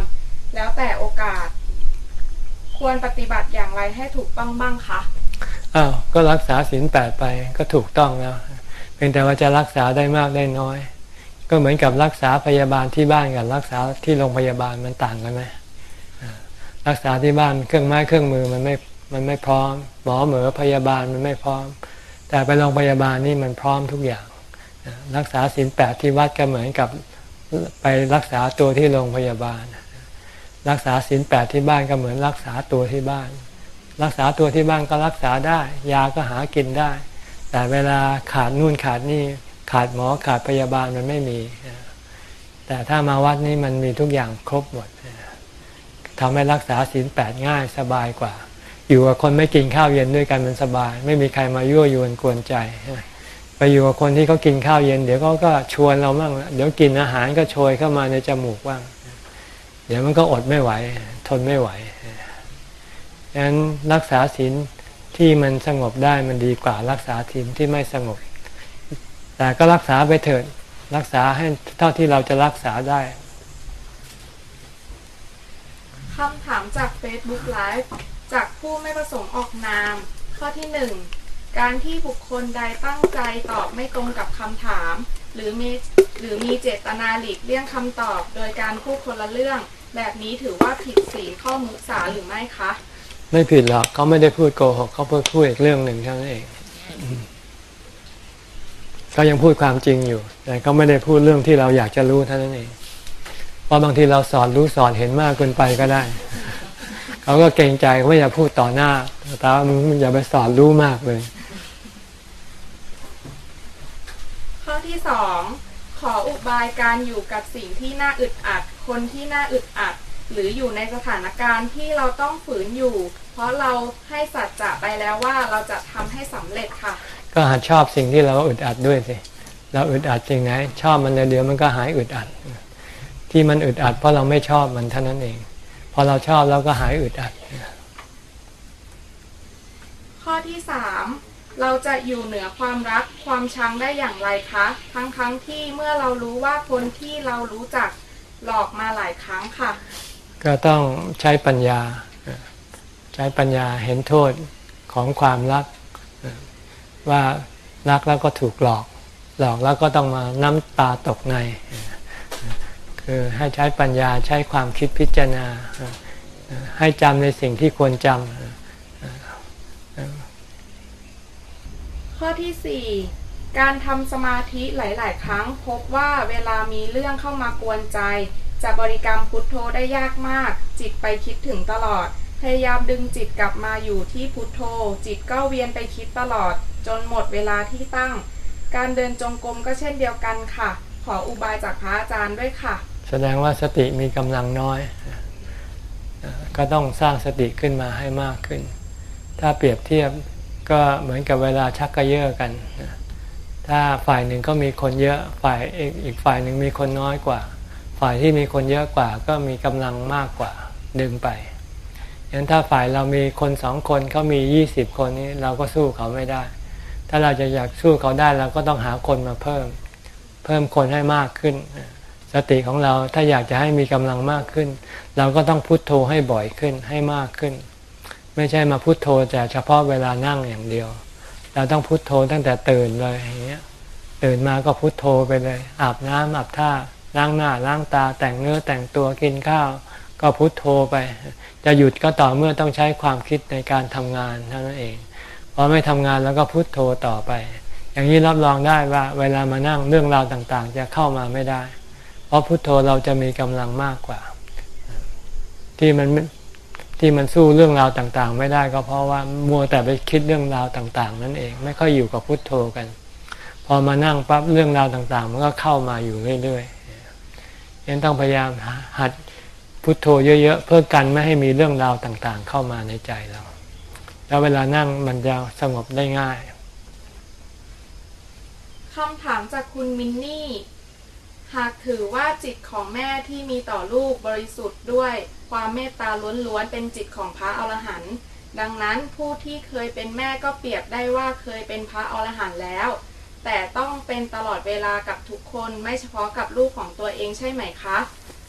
แล้วแต่โอกาส ควรปฏิบัติอย่างไรให้ถูกต้องบ้างคะ อ้าวก็รักษาศีลแปดไปก็ถูกต้องแล้วเพียงแต่ว่าจะรักษาได้มากได้น้อย ก็เหมือนกับรักษาพยาบาลที่บ้านกับรักษาที่โรงพยาบาลมันต่างกันไหมรักษาที่บ้านเครื่องไม้เครื่องมือมันไม่มันไม่พร้อม หมอเหมือพยาบาลมันไม่พร้อม แต่ไปโรงพยาบาลนี่มันพร้อมทุกอย่าง รักษาศีลแปดที่วัดก็เหมือนกับไปรักษาตัวที่โรงพยาบาล รักษาศีลแปดที่บ้านก็เหมือนรักษาตัวที่บ้าน รักษาตัวที่บ้านก็รักษาได้ ยาก็หากินได้ แต่เวลาขาดนู่นขาดนี่ขาดหมอขาดพยาบาลมันไม่มี แต่ถ้ามาวัดนี่มันมีทุกอย่างครบหมดทำให้รักษาศีลแปดง่ายสบายกว่า อยู่กับคนไม่กินข้าวเย็นด้วยกันมันสบาย ไม่มีใครมายั่วยวนกวนใจไปอยู่กับคนที่เขากินข้าวเย็น เดี๋ยวเขาก็ชวนเราบ้างเดี๋ยวกินอาหารก็โชยเข้ามาในจมูกบ้างเดี๋ยวมันก็อดไม่ไหว ทนไม่ไหว ดังนั้นรักษาศีลที่มันสงบได้มันดีกว่ารักษาศีลที่ไม่สงบ แต่ก็รักษาไปเถิดรักษาให้เท่าที่เราจะรักษาได้คำถามจาก Facebook Live จากผู้ไม่ประสงค์ออกนาม ข้อที่หนึ่งการที่บุคคลใดตั้งใจตอบไม่ตรงกับคำถาม หรือมีหรือมีเจตนาหลีกเลี่ยงคำตอบ โดยการพูดคนละเรื่อง แบบนี้ถือว่าผิดศีลข้อมุสาหรือไม่คะ ไม่ผิดหรอกเขาไม่ได้พูดโกหกเขาเพิ่งพูดอีกเรื่องหนึ่งเท่านั้นเองเขายังพูดความจริงอยู่ แต่เขาไม่ได้พูดเรื่องที่เราอยากจะรู้เท่านั้นเองเพราะบางทีเราสอนรู้สอนเห็นมากเกินไปก็ได้เขาก็เกรงใจเขาไม่อยากพูดต่อหน้าแต่ว่ามึงอย่าไปสอนรู้มากเลย ข้อที่สองขออุบายการอยู่กับสิ่งที่น่าอึดอัด คนที่น่าอึดอัด หรืออยู่ในสถานการณ์ที่เราต้องฝืนอยู่ เพราะเราให้สัจจะไปแล้วว่าเราจะทำให้สำเร็จค่ะ ก็หัดชอบสิ่งที่เราอึดอัดด้วยสิเราอึดอัดสิ่งไหนชอบมันเดียวมันก็หายอึดอัด ที่มันอึดอัดเพราะเราไม่ชอบมันเท่านั้นเอง พอเราชอบเราก็หายอึดอัด ข้อที่สามเราจะอยู่เหนือความรักความชังได้อย่างไรคะทั้งทั้งๆที่เมื่อเรารู้ว่าคนที่เรารู้จักหลอกมาหลายครั้งค่ะ ก็ต้องใช้ปัญญา ใช้ปัญญาเห็นโทษของความรัก ว่ารักแล้วก็ถูกหลอก หลอกแล้วก็ต้องมาน้ำตาตกใน คือให้ใช้ปัญญาใช้ความคิดพิจารณา ให้จำในสิ่งที่ควรจำข้อที่สี่การทำสมาธิหลาย ๆ ครั้งพบว่าเวลามีเรื่องเข้ามากวนใจ จะบริกรรมพุทโธได้ยากมาก จิตไปคิดถึงตลอด พยายามดึงจิตกลับมาอยู่ที่พุทโธ จิตก็เวียนไปคิดตลอด จนหมดเวลาที่ตั้ง การเดินจงกรมก็เช่นเดียวกันค่ะ ขออุบายจากพระอาจารย์ด้วยค่ะ แสดงว่าสติมีกำลังน้อย ก็ต้องสร้างสติขึ้นมาให้มากขึ้น ถ้าเปรียบเทียบก็เหมือนกับเวลาชักกระเยาะกันถ้าฝ่ายหนึ่งก็มีคนเยอะฝ่ายอีกอีกฝ่ายหนึ่งมีคนน้อยกว่า ฝ่ายที่มีคนเยอะกว่าก็มีกำลังมากกว่าดึงไปงั้นถ้าฝ่ายเรามีคนสองคนเขามียี่สิบคนนี้เราก็สู้เขาไม่ได้ ถ้าเราจะอยากสู้เขาได้เราก็ต้องหาคนมาเพิ่ม เพิ่มคนให้มากขึ้น สติของเราถ้าอยากจะให้มีกำลังมากขึ้น เราก็ต้องพุโทโธให้บ่อยขึ้นให้มากขึ้น ไม่ใช่มาพุโทโธแต่เฉพาะเวลานั่งอย่างเดียว เราต้องพุโทโธตั้งแต่ตื่นเลยอย่างเงี้ยตื่นมาก็พุโทโธไปเลย อาบน้ำอาบท่า ล้างหน้าล้างตาแต่งเนื้อแต่งตัวกินข้าว ก็พุโทโธไป จะหยุดก็ต่อเมื่อต้องใช้ความคิดในการทำงานเท่านั้นเองพอไม่ทำงานแล้วก็พุโทโธต่อไป อย่างนี้รับรองได้ว่า เวลามานั่งเรื่องราวต่างๆ จะเข้ามาไม่ได้ เพราะพุโทโธเราจะมีกำลังมากกว่า ที่มันที่มันสู้เรื่องราวต่างๆ ไม่ได้ก็เพราะว่ามัวแต่ไปคิดเรื่องราวต่างๆ นั่นเอง ไม่ค่อยอยู่กับพุทโธกัน พอมานั่งปั๊บเรื่องราวต่างๆ มันก็เข้ามาอยู่เรื่อยๆ ยังต้องพยายามหัดพุทโธเยอะๆ เพื่อกันไม่ให้มีเรื่องราวต่างๆ เข้ามาในใจเรา แล้วเวลานั่งมันจะสงบได้ง่ายคำถามจากคุณมินนี่ หากถือว่าจิตของแม่ที่มีต่อลูกบริสุทธิ์ด้วยความเมตตาล้วนๆเป็นจิตของพระอรหันต์ดังนั้นผู้ที่เคยเป็นแม่ก็เปรียบได้ว่าเคยเป็นพระอรหันต์แล้ว แต่ต้องเป็นตลอดเวลากับทุกคนไม่เฉพาะกับลูกของตัวเองใช่ไหมคะ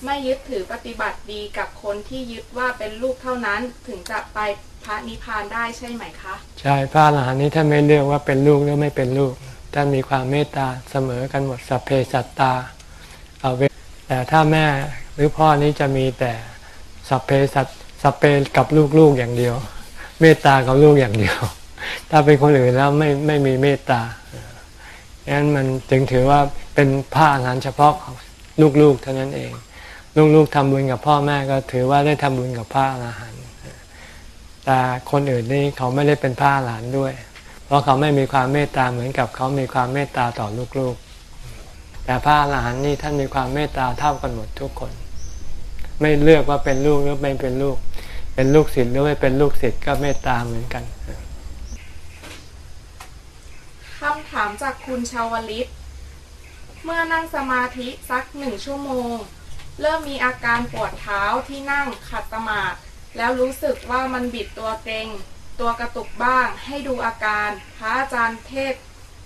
ไม่ยึดถือปฏิบัติดีกับคนที่ยึดว่าเป็นลูกเท่านั้นถึงจะไปพระนิพพานได้ใช่ไหมคะ ใช่พระอรหันต์นี้ท่านไม่เลือกว่าเป็นลูกหรือไม่เป็นลูกท่านมีความเมตตาเสมอกันหมดสัพเพสัตตาเอาเวแต่ถ้าแม่หรือพ่อนี้จะมีแต่สัพเพสัตสัพเพกับลูกๆอย่างเดียว เมตตากับลูกอย่างเดียว ถ้าเป็นคนอื่นแล้วไม่ไม่มีเมตตา งนั้นมันจึงถือว่าเป็นพระอรหันเฉพาะของลูกๆเท่านั้นเอง ลูกๆทำบุญกับพ่อแม่ก็ถือว่าได้ทำบุญกับพระอรหันแต่คนอื่นนี่เขาไม่ได้เป็นพระอรหันด้วย เพราะเขาไม่มีความเมตตาเหมือนกับเขามีความเมตตาต่อลูกๆ แต่พระอรหันนี่ท่านมีความเมตตาเท่ากันหมดทุกคน ไม่เลือกว่าเป็นลูกหรือไม่เป็นลูก เป็นลูกศิษย์หรือไม่เป็นลูกศิษย์ก็เมตตาเหมือนกันคำ ถามจากคุณชาวลิต เมื่อนั่งสมาธิสักหนึ่งชั่วโมง เริ่มมีอาการปวดเท้าที่นั่งขัดสมาธิแล้วรู้สึกว่ามันบิดตัวเกรงตัวกระตุกบ้างให้ดูอาการ พระอาจารย์เทศ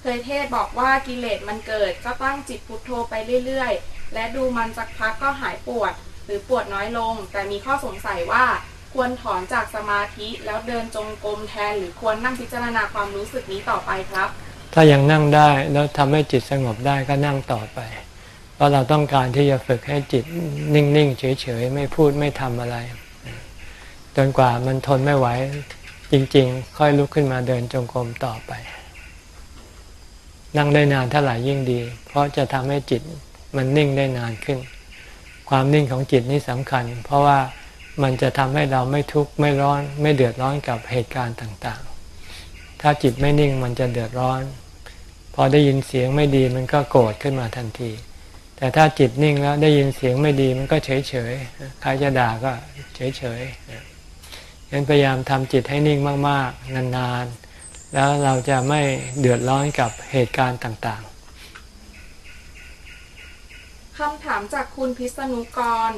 เคยเทศบอกว่ากิเลสมันเกิด ก็ตั้งจิตพุทโธไปเรื่อยๆ และดูมันสักพักก็หายปวด หรือปวดน้อยลง แต่มีข้อสงสัยว่าควรถอนจากสมาธิแล้วเดินจงกรมแทน หรือควรนั่งพิจารณาความรู้สึกนี้ต่อไปครับ ถ้ายังนั่งได้แล้วทำให้จิตสงบได้ก็นั่งต่อไป เพราะเราต้องการที่จะฝึกให้จิตนิ่งๆเฉยๆไม่พูดไม่ทำอะไร จนกว่ามันทนไม่ไหวจริง ๆ ค่อยลุกขึ้นมาเดินจงกรมต่อไป นั่งได้นานเท่าไหร่ยิ่งดี เพราะจะทำให้จิตมันนิ่งได้นานขึ้น ความนิ่งของจิตนี่สำคัญ เพราะว่ามันจะทำให้เราไม่ทุกข์ไม่ร้อนไม่เดือดร้อนกับเหตุการณ์ต่างๆ ถ้าจิตไม่นิ่งมันจะเดือดร้อน พอได้ยินเสียงไม่ดีมันก็โกรธขึ้นมาทันที แต่ถ้าจิตนิ่งแล้วได้ยินเสียงไม่ดีมันก็เฉยเฉยใครจะด่าก็เฉยเฉยๆงั้นพยายามทำจิตให้นิ่งมาก ๆ นาน ๆ แล้วเราจะไม่เดือดร้อนกับเหตุการณ์ต่าง ๆคำถามจากคุณพิษณุกร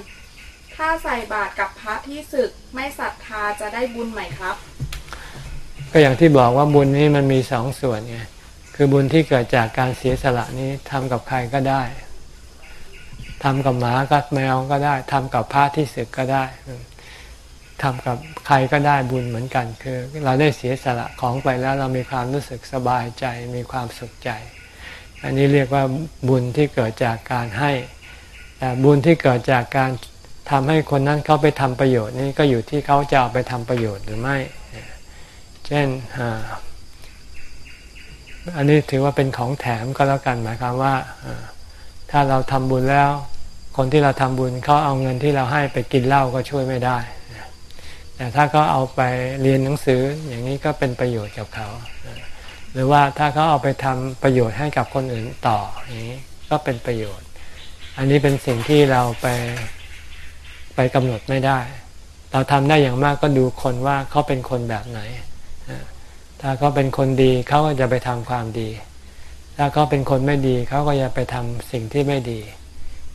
ถ้าใส่บาตรกับพระที่ศึกไม่ศรัทธาจะได้บุญไหมครับ ก็อย่างที่บอกว่าบุญนี้มันมีสองส่วนไงคือบุญที่เกิดจากการเสียสละนี้ทำกับใครก็ได้ทำกับหมากับแมวก็ได้ทำกับพระที่ศึกก็ได้ทำกับใครก็ได้บุญเหมือนกัน คือ เราได้เสียสละของไปแล้วเรามีความรู้สึกสบายใจ มีความสุขใจ อันนี้เรียกว่าบุญที่เกิดจากการให้แต่บุญที่เกิดจากการทำให้คนนั้นเขาไปทำประโยชน์นี่ก็อยู่ที่เขาจะเอาไปทำประโยชน์หรือไม่ เช่นอันนี้ถือว่าเป็นของแถมก็แล้วกันหมายความว่าถ้าเราทำบุญแล้ว คนที่เราทำบุญเขาเอาเงินที่เราให้ไปกินเหล้าก็ช่วยไม่ได้ แต่ถ้าเขาเอาไปเรียนหนังสืออย่างนี้ก็เป็นประโยชน์กับเขาหรือว่าถ้าเขาเอาไปทำประโยชน์ให้กับคนอื่นต่ออย่างนี้ก็เป็นประโยชน์ อันนี้เป็นสิ่งที่เราไปไปกำหนดไม่ได้ เราทำได้อย่างมากก็ดูคนว่าเขาเป็นคนแบบไหน ถ้าเขาเป็นคนดีเขาก็จะไปทำความดี ถ้าเขาเป็นคนไม่ดีเขาก็จะไปทำสิ่งที่ไม่ดี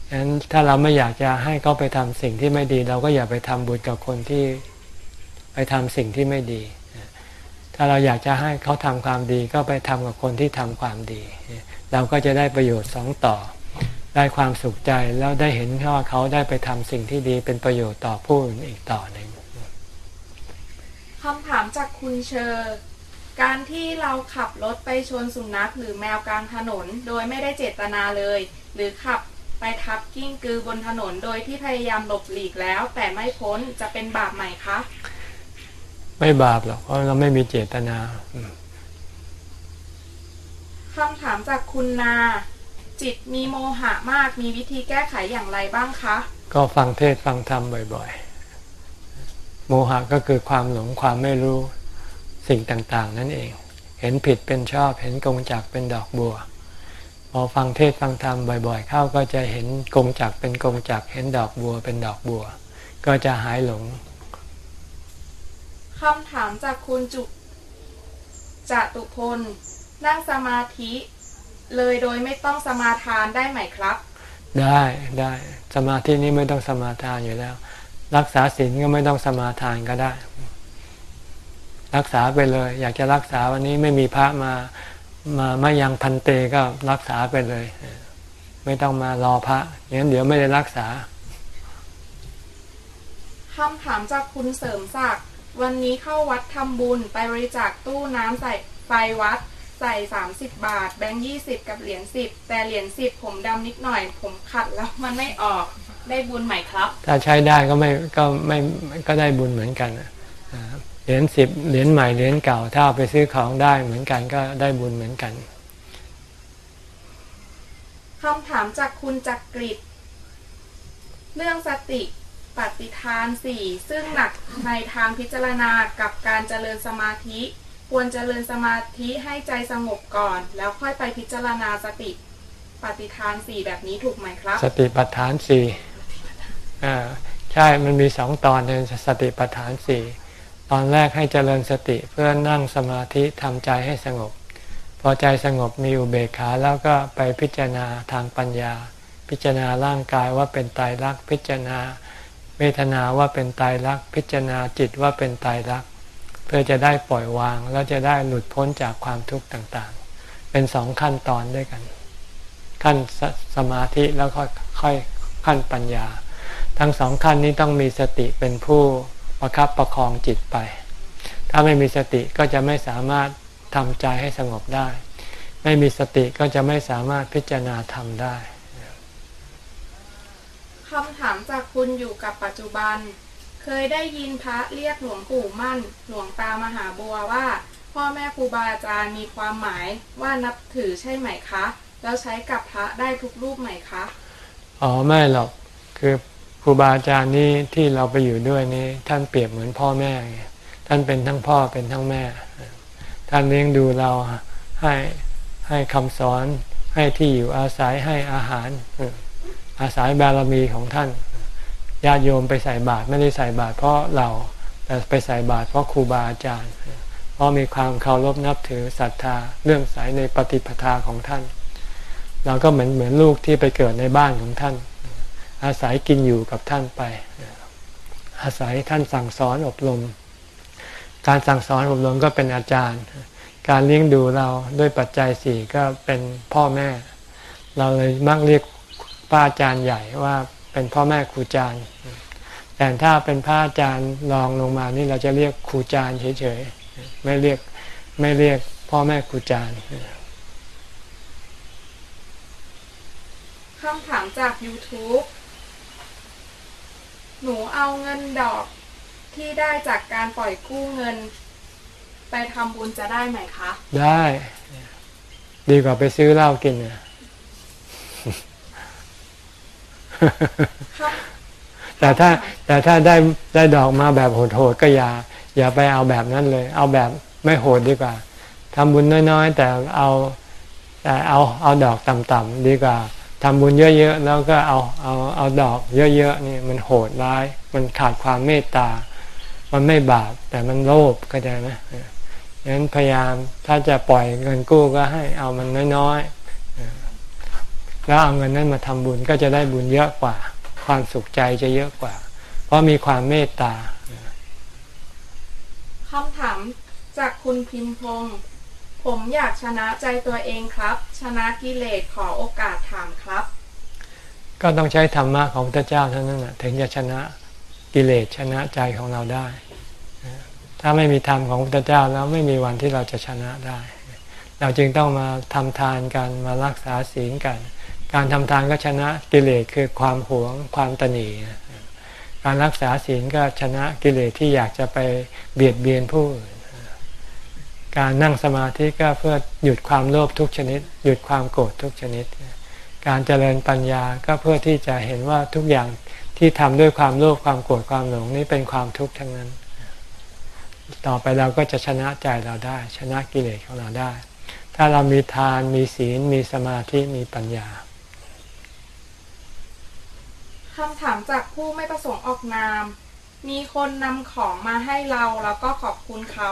ฉะนั้นถ้าเราไม่อยากจะให้เขาไปทำสิ่งที่ไม่ดี เราก็อย่าไปทำบุญกับคนที่ไปทำสิ่งที่ไม่ดี ถ้าเราอยากจะให้เขาทำความดีก็ไปทำกับคนที่ทำความดี เราก็จะได้ประโยชน์สองต่อ ได้ความสุขใจแล้วได้เห็นว่าเขาได้ไปทำสิ่งที่ดีเป็นประโยชน์ต่อผู้อื่นอีกต่อหนึ่งคำถามจากคุณเชอร์ การที่เราขับรถไปชนสุนัขหรือแมวกลางถนน โดยไม่ได้เจตนาเลย หรือขับไปทับกิ้งกือบนถนนโดยที่พยายามหลบหลีกแล้ว แต่ไม่พ้นจะเป็นบาปไหมคะ ไม่บาปหรอกเพราะเราไม่มีเจตนาอืมคำถามจากคุณนา จิตมีโมหะมากมีวิธีแก้ไขอย่างไรบ้างคะ ก็ฟังเทศฟังธรรมบ่อย ๆ โมหะก็คือความหลงความไม่รู้ สิ่งต่างๆ นั่นเอง เห็นผิดเป็นชอบ เห็นกงจักรเป็นดอกบัว พอฟังเทศฟังธรรมบ่อยๆ เข้าก็จะเห็นกงจักรเป็นกงจักรเห็นดอกบัวเป็นดอกบัว ก็จะหายหลงคำถามจากคุณจุจตุพล นั่งสมาธิ เลยโดยไม่ต้องสมาทานได้ไหมครับ ได้ได้สมาธินี้ไม่ต้องสมาทานอยู่แล้ว รักษาศีลก็ไม่ต้องสมาทานก็ได้ รักษาไปเลย อยากจะรักษาวันนี้ไม่มีพระมามามายังพันเตก็รักษาไปเลย ไม่ต้องมารอพระงั้นเดี๋ยวไม่ได้รักษาคำถามจากคุณเสริมศักดิ์วันนี้เข้าวัดทำบุญไปบริจาคตู้น้ำใส่ไฟวัดใส่30 บาท แบงค์20กับเหรียญ10แต่เหรียญ10ผมดำนิดหน่อย ผมขัดแล้วมันไม่ออกได้บุญไหมครับ ถ้าใช้ได้ก็ไม่ก็ไม่ก็ได้บุญเหมือนกันอะอ่า เหรียญสิบเหรียญใหม่เหรียญเก่า ถ้าเอาไปซื้อของได้เหมือนกันก็ได้บุญเหมือนกันคำถามจากคุณจักริดเรื่องสติปฏิทานสี่ซึ่งหนักในทางพิจารณากับการเจริญสมาธิ ควรเจริญสมาธิให้ใจสงบก่อน แล้วค่อยไปพิจารณาสติปฏิทานสี่แบบนี้ถูกไหมครับ สติปัฏฐานสี่อ่าใช่มันมีสองตอนในสติปัฏฐานสี่ ตอนแรกให้เจริญสติเพื่อนั่งสมาธิทำใจให้สงบ พอใจสงบมีอุเบกขาแล้วก็ไปพิจารณาทางปัญญา พิจารณาร่างกายว่าเป็นไตรลักพิจารณา เวทนาว่าเป็นไตรลักพิจารณาจิตว่าเป็นไตรลักเพื่อจะได้ปล่อยวางแล้วจะได้หลุดพ้นจากความทุกข์ต่างๆ เป็นสองขั้นตอนด้วยกัน ขั้นสสมาธิแล้วค่อยค่อยขั้นปัญญา ทั้งสองขั้นนี้ต้องมีสติเป็นผู้ ประคับประคองจิตไป ถ้าไม่มีสติก็จะไม่สามารถทำใจให้สงบได้ ไม่มีสติก็จะไม่สามารถพิจารณาทำได้คำถามจากคุณอยู่กับปัจจุบัน เคยได้ยินพระเรียกหลวงปู่มั่น หลวงตามหาบัวว่า พ่อแม่ครูบาอาจารย์มีความหมายว่านับถือใช่ไหมคะ แล้วใช้กับพระได้ทุกรูปไหมคะ อ๋อ ไม่หรอก คือ ครูบาอาจารย์นี่ที่เราไปอยู่ด้วยนี่ท่านเปรียบเหมือนพ่อแม่ ท่านเป็นทั้งพ่อเป็นทั้งแม่ ท่านเลี้ยงดูเราให้ให้คำสอนให้ที่อยู่อาศัยให้อาหารอออาศัยบารมีของท่านญาติโยมไปใส่บาตรไม่ได้ใส่บาตรเพราะเราแต่ไปใส่บาตรเพราะครูบาอาจารย์ เพราะมีความเคารพนับถือศรัทธาเรื่องสายในปฏิปทาของท่าน เราก็เหมือนเหมือนลูกที่ไปเกิดในบ้านของท่าน อาศัยกินอยู่กับท่านไป อาศัยท่านสั่งสอนอบรม การสั่งสอนอบรมก็เป็นอาจารย์ การเลี้ยงดูเราด้วยปัจจัยสี่ก็เป็นพ่อแม่ เราเลยมักเรียกป้าอาจารย์ใหญ่ว่าเป็นพ่อแม่ครูอาจารย์ แต่ถ้าเป็นพระอาจารย์รองลงมานี่เราจะเรียกครูอาจารย์เฉยๆ ไม่เรียกไม่เรียกพ่อแม่ครูอาจารย์คำถามจาก YouTube หนูเอาเงินดอกที่ได้จากการปล่อยกู้เงิน ไปทำบุญจะได้ไหมคะ ได้ ดีกว่าไปซื้อเหล้ากินนะครับแต่ถ้าแต่ถ้าได้ได้ดอกมาแบบโหดๆก็อย่า อย่าไปเอาแบบนั้นเลย เอาแบบไม่โหดดีกว่าทำบุญน้อยๆ แต่เอาแต่เอาเอาดอกต่ำๆดีกว่า ทำบุญเยอะๆแล้วก็เอาเอาเอาดอกเยอะๆนี่มันโหดร้าย มันขาดความเมตตา มันไม่บาปแต่มันโลภก็ได้ไหมเอองั้นพยายามถ้าจะปล่อยเงินกู้ก็ให้เอามันน้อยๆแล้วเอาเงินนั้นมาทำบุญก็จะได้บุญเยอะกว่า ความสุขใจจะเยอะกว่า เพราะมีความเมตตาคำถามจากคุณพิมพงศ์ ผมอยากชนะใจตัวเองครับ ชนะกิเลสขอโอกาสถามครับ ก็ต้องใช้ธรรมะของพระเจ้าเท่านั้นนะถึงจะชนะกิเลสชนะใจของเราได้ ถ้าไม่มีธรรมของพระเจ้าแล้วไม่มีวันที่เราจะชนะได้ เราจึงต้องมาทำทานกันมารักษาศีลกัน การทำทานก็ชนะกิเลสคือความหวงความตนีการรักษาศีลก็ชนะกิเลสที่อยากจะไปเบียดเบียนผู้อื่น การนั่งสมาธิก็เพื่อหยุดความโลภทุกชนิด หยุดความโกรธทุกชนิด การเจริญปัญญาก็เพื่อที่จะเห็นว่าทุกอย่างที่ทำด้วยความโลภความโกรธความหลงนี่เป็นความทุกข์ทั้งนั้น ต่อไปเราก็จะชนะใจเราได้ ชนะกิเลสของเราได้ ถ้าเรามีทานมีศีล มีสมาธิมีปัญญาคำถามจากผู้ไม่ประสงค์ออกนาม มีคนนำของมาให้เราแล้วก็ขอบคุณเขา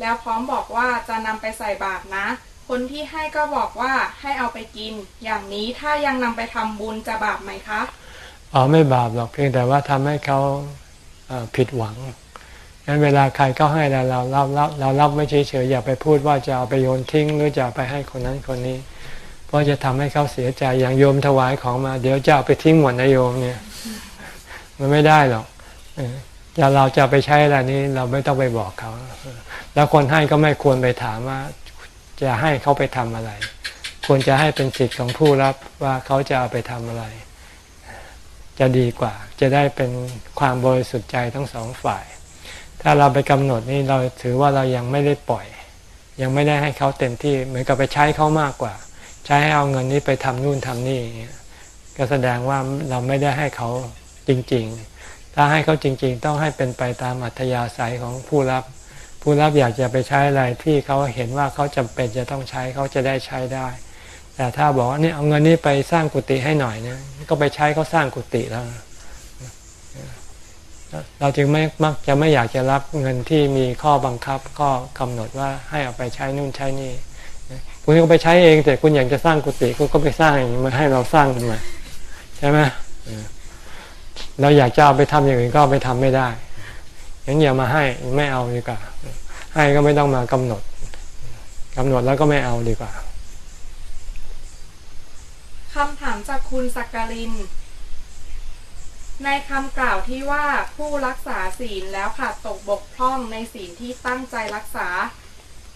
แล้วพร้อมบอกว่าจะนำไปใส่บาตรนะ คนที่ให้ก็บอกว่าให้เอาไปกิน อย่างนี้ถ้ายังนำไปทำบุญจะบาปไหมคะอ๋อไม่บาปหรอกเพียงแต่ว่าทำให้เขาเอ่อผิดหวังงั้นเวลาใครก็ให้เราเรารับรับเรารับไม่เฉยเฉยๆอย่าไปพูดว่าจะเอาไปโยนทิ้ง หรือจะไปให้คนนั้นคนนี้ เพราะจะทำให้เขาเสียใจอย่างโยมถวายของมา เดี๋ยวจะเอาไปทิ้งหมดนะโยมเนี่ย มันไม่ได้หรอกเออจะเราจะไปใช้อะไรนี้เราไม่ต้องไปบอกเขา แล้วคนให้ก็ไม่ควรไปถามว่าจะให้เขาไปทำอะไร ควรจะให้เป็นสิทธิ์ของผู้รับว่าเขาจะเอาไปทำอะไร จะดีกว่า จะได้เป็นความบริสุทธิ์ใจทั้งสองฝ่าย ถ้าเราไปกำหนดนี่เราถือว่าเรายังไม่ได้ปล่อย ยังไม่ได้ให้เขาเต็มที่ เหมือนกับไปใช้เขามากกว่า ใช้ให้เอาเงินนี้ไปทำนู่นทำนี่ก็แสดงว่าเราไม่ได้ให้เขาจริง ๆ ถ้าให้เขาจริง ๆ ต้องให้เป็นไปตามอัธยาศัยของผู้รับ ผู้รับอยากจะไปใช้อะไรที่เขาเห็นว่าเขาจำเป็นจะต้องใช้เขาจะได้ใช้ได้ แต่ถ้าบอกว่าเนี่ยเอาเงินนี้ไปสร้างกุฏิให้หน่อยเนี่ยก็ไปใช้เขาสร้างกุฏิแล้ว เราจึงไม่มักจะไม่อยากจะรับเงินที่มีข้อบังคับข้อกำหนดว่าให้เอาไปใช้นู่นใช้นี่คุณก็ไปใช้เองแต่คุณอยากจะสร้างกุฏิคุณก็ไปสร้างมาให้เราสร้างทำไมใช่ไหมเราอยากจะเอาไปทำอย่างอื่นก็ไปทำไม่ได้งั้นอย่ามาให้ไม่เอาดีกว่า ให้ก็ไม่ต้องมากำหนดกำหนดแล้วก็ไม่เอาดีกว่าคำถามจากคุณสักการิน ในคำกล่าวที่ว่าผู้รักษาศีลแล้วขาดตกบกพร่องในศีลที่ตั้งใจรักษา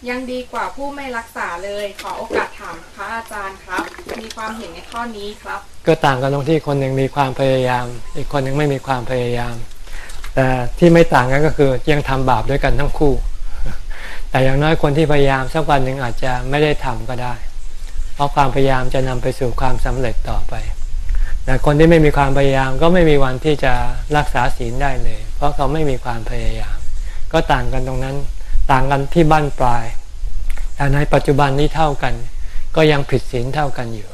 ยังดีกว่าผู้ไม่รักษาเลย ขอโอกาสถามพระอาจารย์ครับ มีความเห็นในข้อนี้ครับ ก็ต่างกันตรงที่คนหนึ่งมีความพยายาม อีกคนหนึ่งไม่มีความพยายามแต่ที่ไม่ต่างกันก็คือยังทำบาปด้วยกันทั้งคู่ แต่อย่างน้อยคนที่พยายามสักวันหนึ่งอาจจะไม่ได้ทำก็ได้ เพราะความพยายามจะนำไปสู่ความสำเร็จต่อไปแต่คนที่ไม่มีความพยายามก็ไม่มีวันที่จะรักษาศีลได้เลย เพราะเขาไม่มีความพยายาม ก็ต่างกันตรงนั้นต่างกันที่บ้านปลาย แต่ในปัจจุบันนี้เท่ากัน ก็ยังผิดศีลเท่ากันอยู่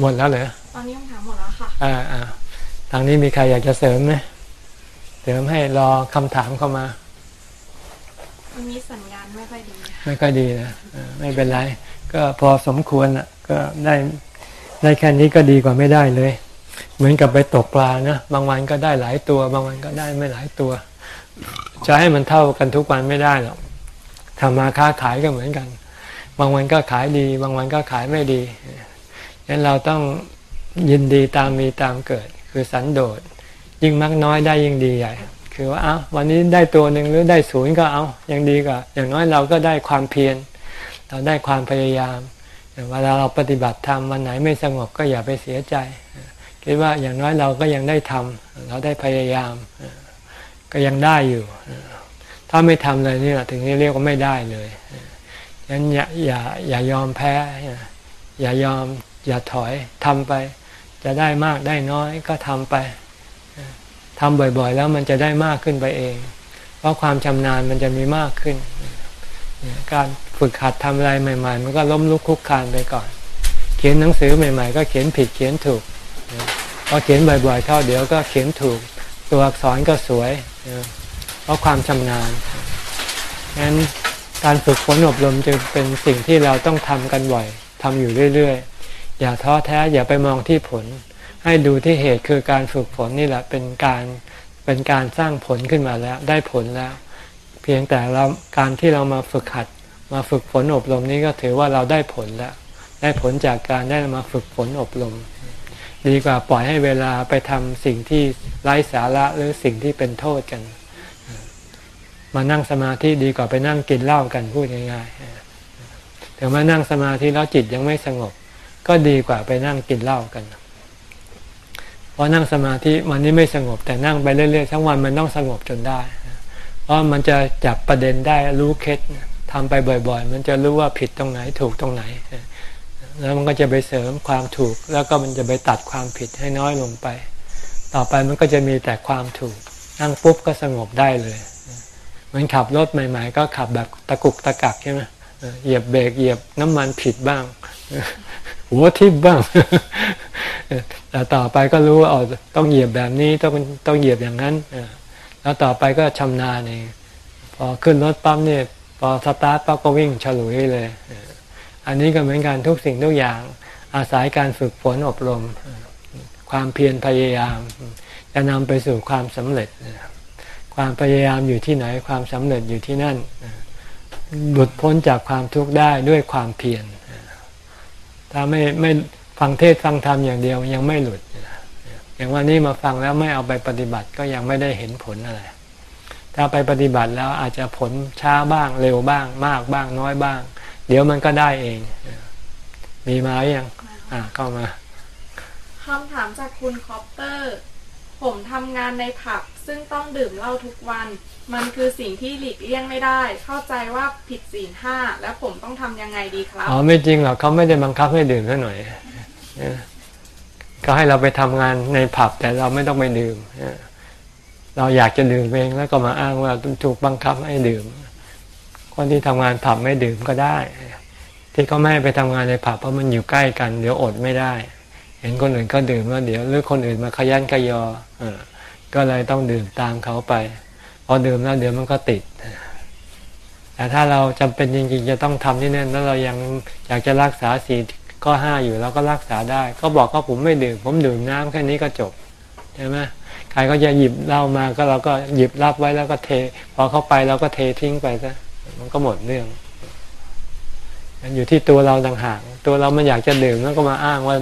หมดแล้วเหรอตอนนี้คำถามหมดแล้วค่ะอ่าอ่าทางนี้มีใครอยากจะเสริมไหมเส ริมให้รอคำถามเข้ามาวันนี้สัญญาณไม่ค่อยดีค่ะไม่ค่อยดีนะเออไม่เป็นไร ก็พอสมควรอะ ก็ได้ได้แค่นี้ก็ดีกว่าไม่ได้เลย เหมือนกับไปตกปลานะบางวันก็ได้หลายตัว บางวันก็ได้ไม่หลายตัว จะให้มันเท่ากันทุกวันไม่ได้หรอกทำมาค้าขายก็เหมือนกัน บางวันก็ขายดี บางวันก็ขายไม่ดีฉะนั้นเราต้องยินดีตามมีตามเกิด คือสันโดษ ยิ่งมักน้อยได้ยิ่งดีใหญ่ คือว่าเอาวันนี้ได้ตัวหนึ่งหรือได้ศูนย์ก็เอายังดีกว่าอย่างน้อยเราก็ได้ความเพียรเราได้ความพยายามเวลาเราปฏิบัติธรรมวันไหนไม่สงบก็อย่าไปเสียใจ คิดว่าอย่างน้อยเราก็ยังได้ทำเราได้พยายาม ก็ยังได้อยู่ ถ้าไม่ทำเลยนี่แหละถึงเรียกว่าไม่ได้เลยฉะนั้นอย่าอย่าอย่ายอมแพ้ อย่ายอมอย่าถอยทำไป จะได้มากได้น้อยก็ทำไป ทำบ่อยๆ แล้วมันจะได้มากขึ้นไปเอง เพราะความชำนาญมันจะมีมากขึ้น การฝึกหัดทำอะไรใหม่ ๆ มันก็ล้มลุกคลุกคลานไปก่อน เขียนหนังสือใหม่ ๆ ก็เขียนผิดเขียนถูกพอเขียนบ่อยๆ เข้าเดี๋ยวก็เขียนถูก ตัวอักษรก็สวย เพราะความชำนาญงั้นการฝึกฝนอบรมจึงเป็นสิ่งที่เราต้องทำกันบ่อยทำอยู่เรื่อยๆ อย่าท้อแท้อย่าไปมองที่ผล ให้ดูที่เหตุคือการฝึกฝนนี่แหละเป็นการเป็นการสร้างผลขึ้นมาแล้ว ได้ผลแล้ว เพียงแต่เราการที่เรามาฝึกหัด มาฝึกฝนอบรมนี้ก็ถือว่าเราได้ผลแล้ว ได้ผลจากการได้มาฝึกฝนอบรม ดีกว่าปล่อยให้เวลาไปทำสิ่งที่ไร้สาระหรือสิ่งที่เป็นโทษกัน มานั่งสมาธิดีกว่าไปนั่งกินเหล้ากันพูดง่ายๆแต่มานั่งสมาธิแล้วจิตยังไม่สงบ ก็ดีกว่าไปนั่งกินเหล้ากันเพราะนั่งสมาธิวันนี้ไม่สงบแต่นั่งไปเรื่อยๆทั้งวันมันต้องสงบจนได้ เพราะมันจะจับประเด็นได้รู้เคล็ดทำไปบ่อย ๆ มันจะรู้ว่าผิดตรงไหนถูกตรงไหน แล้วมันก็จะไปเสริมความถูก แล้วก็มันจะไปตัดความผิดให้น้อยลงไป ต่อไปมันก็จะมีแต่ความถูก นั่งปุ๊บก็สงบได้เลยเหมือนขับรถใหม่ ๆ ก็ขับแบบตะกุกตะกักใช่ไหมเหยียบเบรกเหยียบน้ำมันผิดบ้าง หัวทิ่มบ้างแต่ต่อไปก็รู้ว่าต้องเหยียบแบบนี้ต้องต้องเหยียบอย่างนั้นแล้วต่อไปก็ชำนาญเองพอขึ้นรถปั๊มเนี่ยพอสตาร์ทปั๊บก็วิ่งฉลุยเลย อันนี้ก็เหมือนกันทุกสิ่งทุกอย่างอาศัยการฝึกฝนอบรม ความเพียรพยายาม จะนำไปสู่ความสำเร็จ ความพยายามอยู่ที่ไหนความสำเร็จอยู่ที่นั่นหลุดพ้นจากความทุกข์ได้ด้วยความเพียร ถ้าไม่ไม่ฟังเทศฟังธรรมอย่างเดียวยังไม่หลุดอย่างวันนี้มาฟังแล้วไม่เอาไปปฏิบัติก็ยังไม่ได้เห็นผลอะไร ถ้าไปปฏิบัติแล้วอาจจะผลช้าบ้างเร็วบ้าง มากบ้างน้อยบ้าง เดี๋ยวมันก็ได้เอง มีมาหรือยังอ่าเข้ามาคำถามจากคุณคอปเตอร์ ผมทำงานในผับซึ่งต้องดื่มเหล้าทุกวัน มันคือสิ่งที่หลีกเลี่ยงไม่ได้ เข้าใจว่าผิดศีลห้าแล้วผมต้องทำยังไงดีครับอ๋อไม่จริงหรอกเขาไม่ได้บังคับให้ดื่มซะหน่อยก็ให้เราไปทำงานในผับแต่เราไม่ต้องไปดื่มเราอยากจะดื่มเองแล้วก็มาอ้างว่าถูกบังคับให้ดื่ม คนที่ทำงานผับไม่ดื่มก็ได้ ที่เขาไม่ให้ไปทำงานในผับเพราะมันอยู่ใกล้กัน เดี๋ยวอดไม่ได้ เห็นคนอื่นก็ดื่มแล้วเดี๋ยวหรือคนอื่นมาขยันขยอเออก็เลยต้องดื่มตามเขาไป พอดื่มแล้วเดี๋ยวมันก็ติด แต่ถ้าเราจำเป็นจริงๆจะต้องทำที่นั่นแล้วเรายังอยากจะรักษาสีข้อห้าอยู่เราก็รักษาได้ ก็บอกก็ผมไม่ดื่ม ผมดื่มน้ำแค่นี้ก็จบใช่ไหมใครก็จะหยิบเหล้ามาก็เราก็หยิบรับไว้แล้วก็เท พอเข้าไปเราก็เททิ้งไปซะมันก็หมดเรื่องอยู่ที่ตัวเราต่างหากตัวเรามันอยากจะดื่มแล้วก็มาอ้างว่า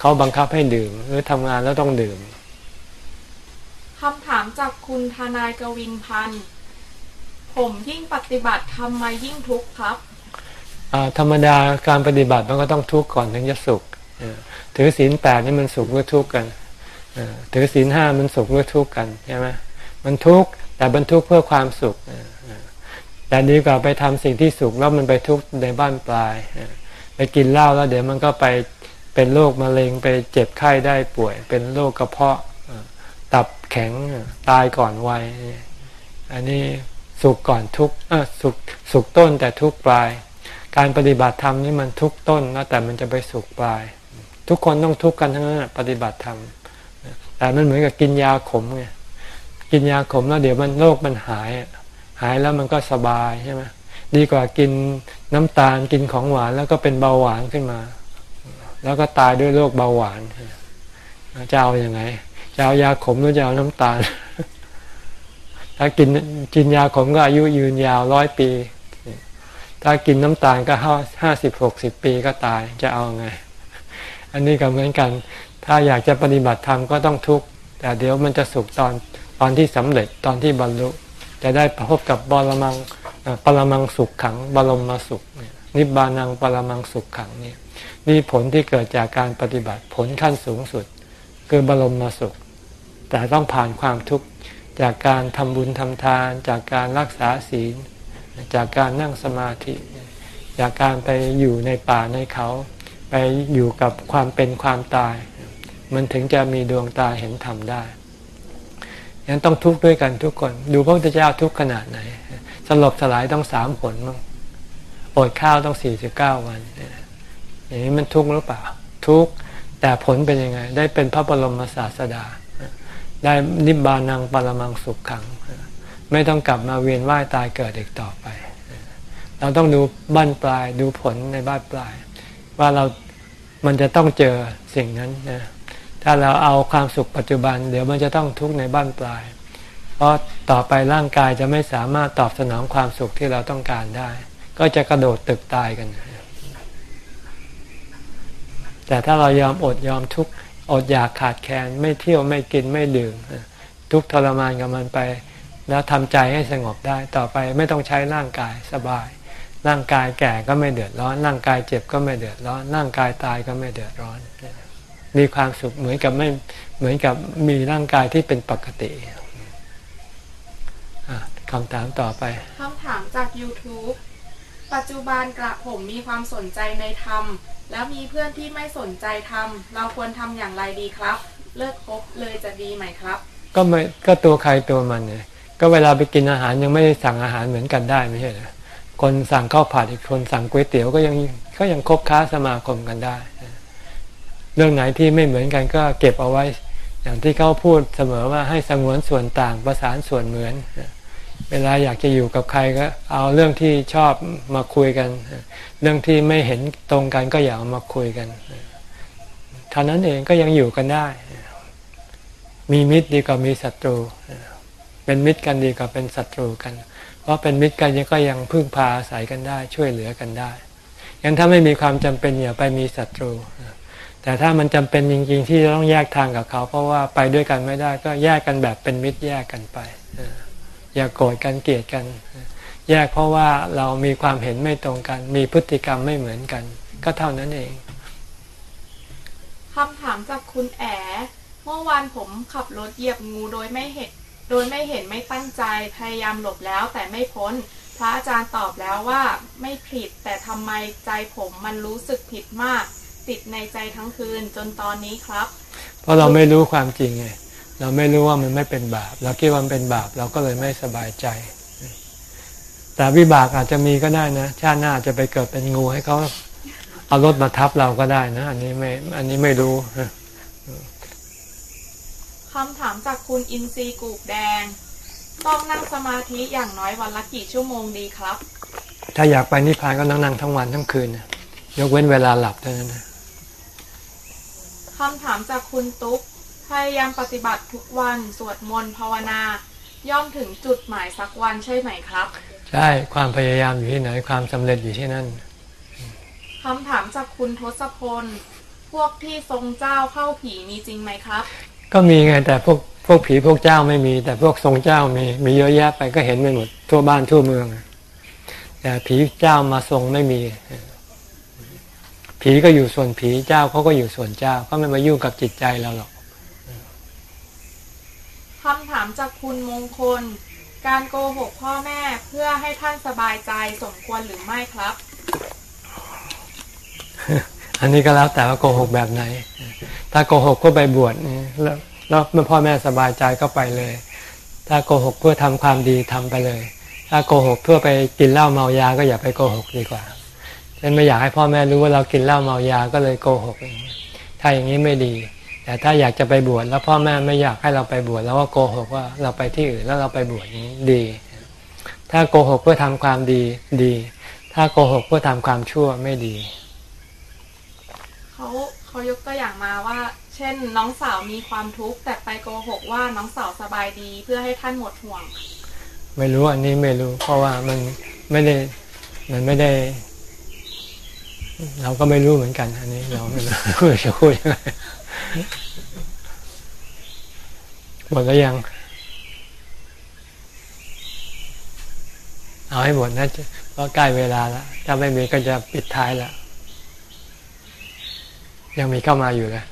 เขาบังคับให้ดื่ม หรือทำงานแล้วต้องดื่ม คำถามจากคุณทนายกวินพันธ์ ผมยิ่งปฏิบัติทำไมยิ่งทุกข์ครับ ธรรมดาการปฏิบัติมันก็ต้องทุกข์ก่อนถึงจะสุข ถือศีลแปดนี่มันสุขหรือทุกข์กัน ถือศีลห้ามันสุขหรือทุกข์กันใช่ไหมมันทุกข์แต่บรรทุกเพื่อความสุข แต่ดีกว่าไปทำสิ่งที่สุขแล้วมันไปทุกข์ในบ้านปลาย ไปกินเหล้าแล้วเดี๋ยวมันก็ไปเป็นโรคมะเร็งไปเจ็บไข้ได้ป่วย เป็นโรคกระเพาะ แข็งตายก่อนวัยอันนี้สุขก่อนทุกสุขสุขต้นแต่ทุกปลาย การปฏิบัติธรรมนี่มันทุกต้นแล้วแต่มันจะไปสุขปลาย ทุกคนต้องทุกกันทั้งนั้นปฏิบัติธรรมแต่มันเหมือนกับกินยาขมไงกินยาขมแล้วเดี๋ยวมันโรคมันหาย หายแล้วมันก็สบายใช่ไหมดีกว่ากินน้ำตาลกินของหวานแล้วก็เป็นเบาหวานขึ้นมา แล้วก็ตายด้วยโรคเบาหวานจะเอาอยัางไง จะเอายาขมหรือจะเอาน้ำตาล ถ้ากินกินยาขมก็อายุยืนยาวร้อยปี ถ้ากินน้ำตาลก็ห้าสิบหกสิบปีก็ตายจะเอาไง อันนี้ก็เหมือนกัน ถ้าอยากจะปฏิบัติธรรมก็ต้องทุกข์แต่เดี๋ยวมันจะสุขตอนตอนที่สำเร็จตอนที่บรรลุจะได้พบกับบรมังปรมังสุขขัง บรมมาสุขนี่บบานังปรมังสุขขังเนี่ยนี่ผลที่เกิดจากการปฏิบัติผลขั้นสูงสุด คือบรมมาสุข แต่ต้องผ่านความทุกข์จากการทำบุญทำทาน จากการรักษาศีล จากการนั่งสมาธิ จากการไปอยู่ในป่าในเขา ไปอยู่กับความเป็นความตาย มันถึงจะมีดวงตาเห็นธรรมได้ยังต้องทุกข์ด้วยกันทุกคน ดูพระพุทธเจ้าทุกขนาดไหนสลบสลายต้องสามผลมั้งอดข้าวต้องสี่สิบเก้าวันอย่างนี้มันทุกข์หรือเปล่า ทุกข์แต่ผลเป็นยังไง ได้เป็นพระบรมศาสดา ได้นิบานังปรมังสุขขัง ไม่ต้องกลับมาเวียนว่ายตายเกิดอีกต่อไป เราต้องดูบ้านปลายดูผลในบ้านปลาย ว่าเรา มันจะต้องเจอสิ่งนั้นนะถ้าเราเอาความสุขปัจจุบัน เดี๋ยวมันจะต้องทุกข์ในบ้านปลาย เพราะต่อไปร่างกายจะไม่สามารถตอบสนองความสุขที่เราต้องการได้ ก็จะกระโดดตึกตายกัน แต่ถ้าเรายอมอดยอมทุกข์ อดอยากขาดแคลนไม่เที่ยวไม่กินไม่ดื่มทุกทรมานกับมันไป แล้วทำใจให้สงบได้ต่อไปไม่ต้องใช้ร่างกายสบาย ร่างกายแก่ก็ไม่เดือดร้อน ร่างกายเจ็บก็ไม่เดือดร้อน ร่างกายตายก็ไม่เดือดร้อน มีความสุขเหมือนกับไม่เหมือนกับมีร่างกายที่เป็นปกติคำถามต่อไปคำถามจาก YouTube ปัจจุบันกระผมมีความสนใจในธรรม แล้วมีเพื่อนที่ไม่สนใจธรรมเราควรทำอย่างไรดีครับ เลิกคบเลยจะดีไหมครับ ก็ไม่ก็ตัวใครตัวมันเนี่ยก็เวลาไปกินอาหารยังไม่ได้สั่งอาหารเหมือนกันได้ไม่ใช่เหรอคนสั่งข้าวผัดอีกคนสั่งก๋วยเตี๋ยวก็ยังก็ยังคบค้าสมาคมกันได้ เรื่องไหนที่ไม่เหมือนกันก็เก็บเอาไว้ อย่างที่เขาพูดเสมอว่าให้สงวนส่วนต่างประสานส่วนเหมือน เวลาอยากจะอยู่กับใครก็ เอาเรื่องที่ชอบมาคุยกัน เรื่องที่ไม่เห็นตรงกันก็อย่าเอามาคุยกันเท่านั้นเองก็ยังอยู่กันได้ มีมิตรดีกว่ามีศัตรู เป็นมิตรกันดีกว่าเป็นศัตรูกัน เพราะเป็นมิตรกันยังก็ยังพึ่งพาอาศัยกันได้ ช่วยเหลือกันได้ยังถ้าไม่มีความจำเป็นอย่าไปมีศัตรู แต่ถ้ามันจำเป็นจริง ๆ ที่จะต้องแยกทางกับเขา เพราะว่าไปด้วยกันไม่ได้ก็แยกกันแบบเป็นมิตรแยกกันไป อย่าโกรธกันเกลียดกัน แยกเพราะว่าเรามีความเห็นไม่ตรงกัน มีพฤติกรรมไม่เหมือนกัน ก็เท่านั้นเองคำถามจากคุณแอเมื่อวานผมขับรถเหยียบงูโดยไม่เห็น โดยไม่เห็นไม่ตั้งใจพยายามหลบแล้วแต่ไม่พ้น พระอาจารย์ตอบแล้วว่าไม่ผิดแต่ทำไมใจผมมันรู้สึกผิดมาก ติดในใจทั้งคืนจนตอนนี้ครับ เพราะเราไม่รู้ความจริงไง เราไม่รู้ว่ามันไม่เป็นบาป เราคิดว่ามันเป็นบาปเราก็เลยไม่สบายใจ แต่วิบากอาจจะมีก็ได้นะ ชาติหน้าอาจจะไปเกิดเป็นงูให้เขาเอารถมาทับเราก็ได้นะ อันนี้ไม่ อันนี้ไม่รู้คำถามจากคุณอินซีกูกแดง ต้องนั่งสมาธิอย่างน้อยวันละกี่ชั่วโมงดีครับ ถ้าอยากไปนิพพานก็นั่งนั่งทั้งวันทั้งคืนนะยกเว้นเวลาหลับเท่านั้นนะคำถามจากคุณตุ๊ก พยายามปฏิบัติทุกวันสวดมนต์ภาวนา ย่อมถึงจุดหมายสักวันใช่ไหมครับ ใช่ความพยายามอยู่ที่ไหนความสำเร็จอยู่ที่นั่นคำถามจากคุณทศพล พวกที่ทรงเจ้าเข้าผีมีจริงไหมครับ ก็มีไงแต่พวกพวกผีพวกเจ้าไม่มี แต่พวกทรงเจ้ามีมีเยอะแยะไปก็เห็นไปหมดทั่วบ้านทั่วเมือง แต่ผีเจ้ามาทรงไม่มี ผีก็อยู่ส่วนผีเจ้าเขาก็อยู่ส่วนเจ้าเขาไม่มายุ่งกับจิตใจเราหรอก คำถามจากคุณมงคล การโกหกพ่อแม่เพื่อให้ท่านสบายใจสมควรหรือไม่ครับ อันนี้ก็แล้วแต่ว่าโกหกแบบไหน ถ้าโกหกก็ไปบวชนี่แล้วแล้วเมื่อพ่อแม่สบายใจก็ไปเลย ถ้าโกหกเพื่อทำความดีทำไปเลย ถ้าโกหกเพื่อไปกินเหล้าเมายาก็อย่าไปโกหกดีกว่าเช่นไม่อยากให้พ่อแม่รู้ว่าเรากินเหล้าเมายาก็เลยโกหกอย่างนี้ถ้าอย่างนี้ไม่ดี แต่ถ้าอยากจะไปบวชแล้วพ่อแม่ไม่อยากให้เราไปบวชแล้วก็โกหกว่าเราไปที่อื่นแล้วเราไปบวชอย่างนี้ดี ถ้าโกหกเพื่อทำความดีดี ถ้าโกหกเพื่อทำความชั่วไม่ดี เขาเขายกตัวอย่างมาว่า เช่นน้องสาวมีความทุกข์แต่ไปโกหกว่าน้องสาวสบายดีเพื่อให้ท่านหมดห่วง ไม่รู้อันนี้ไม่รู้ เพราะว่ามันไม่ได้มันไม่ได้ เราก็ไม่รู้เหมือนกัน อันนี้เราไม่รู้จะพูดยังไง หมดแล้วยัง เอาให้หมดนะเพราะใกล้เวลาแล้ว ถ้าไม่มีก็จะปิดท้ายแล้วยังมีเข้ามาอยู่เลย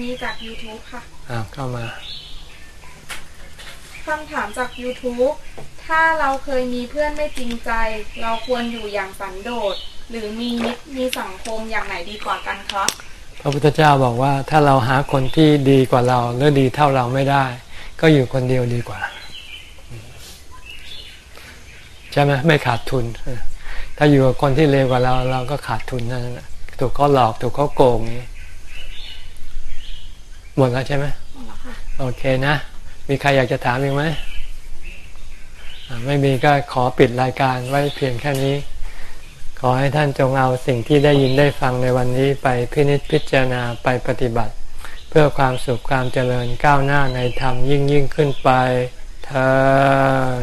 มีจาก YouTube ค่ะ อ้าวเข้ามาคำถามจาก YouTube ถ้าเราเคยมีเพื่อนไม่จริงใจ เราควรอยู่อย่างสันโดษ หรือมีมิตรมีสังคมอย่างไหนดีกว่ากันครับ พระพุทธเจ้าบอกว่าถ้าเราหาคนที่ดีกว่าเราหรือดีเท่าเราไม่ได้ ก็อยู่คนเดียวดีกว่า ใช่ไหมไม่ขาดทุน ถ้าอยู่กับคนที่เลวกว่าเรา เราก็ขาดทุนนั่นแหละถูกเขาหลอกถูกเขาโกงนี้หมดแล้วใช่ไหมโอเคนะ มีใครอยากจะถามอีกไหมอ่าไม่มีก็ขอปิดรายการไว้เพียงแค่นี้ ขอให้ท่านจงเอาสิ่งที่ได้ยินได้ฟังในวันนี้ไปพินิจพิจารณาไปปฏิบัติ เพื่อความสุขความเจริญก้าวหน้าในธรรมยิ่งยิ่งขึ้นไปเธอ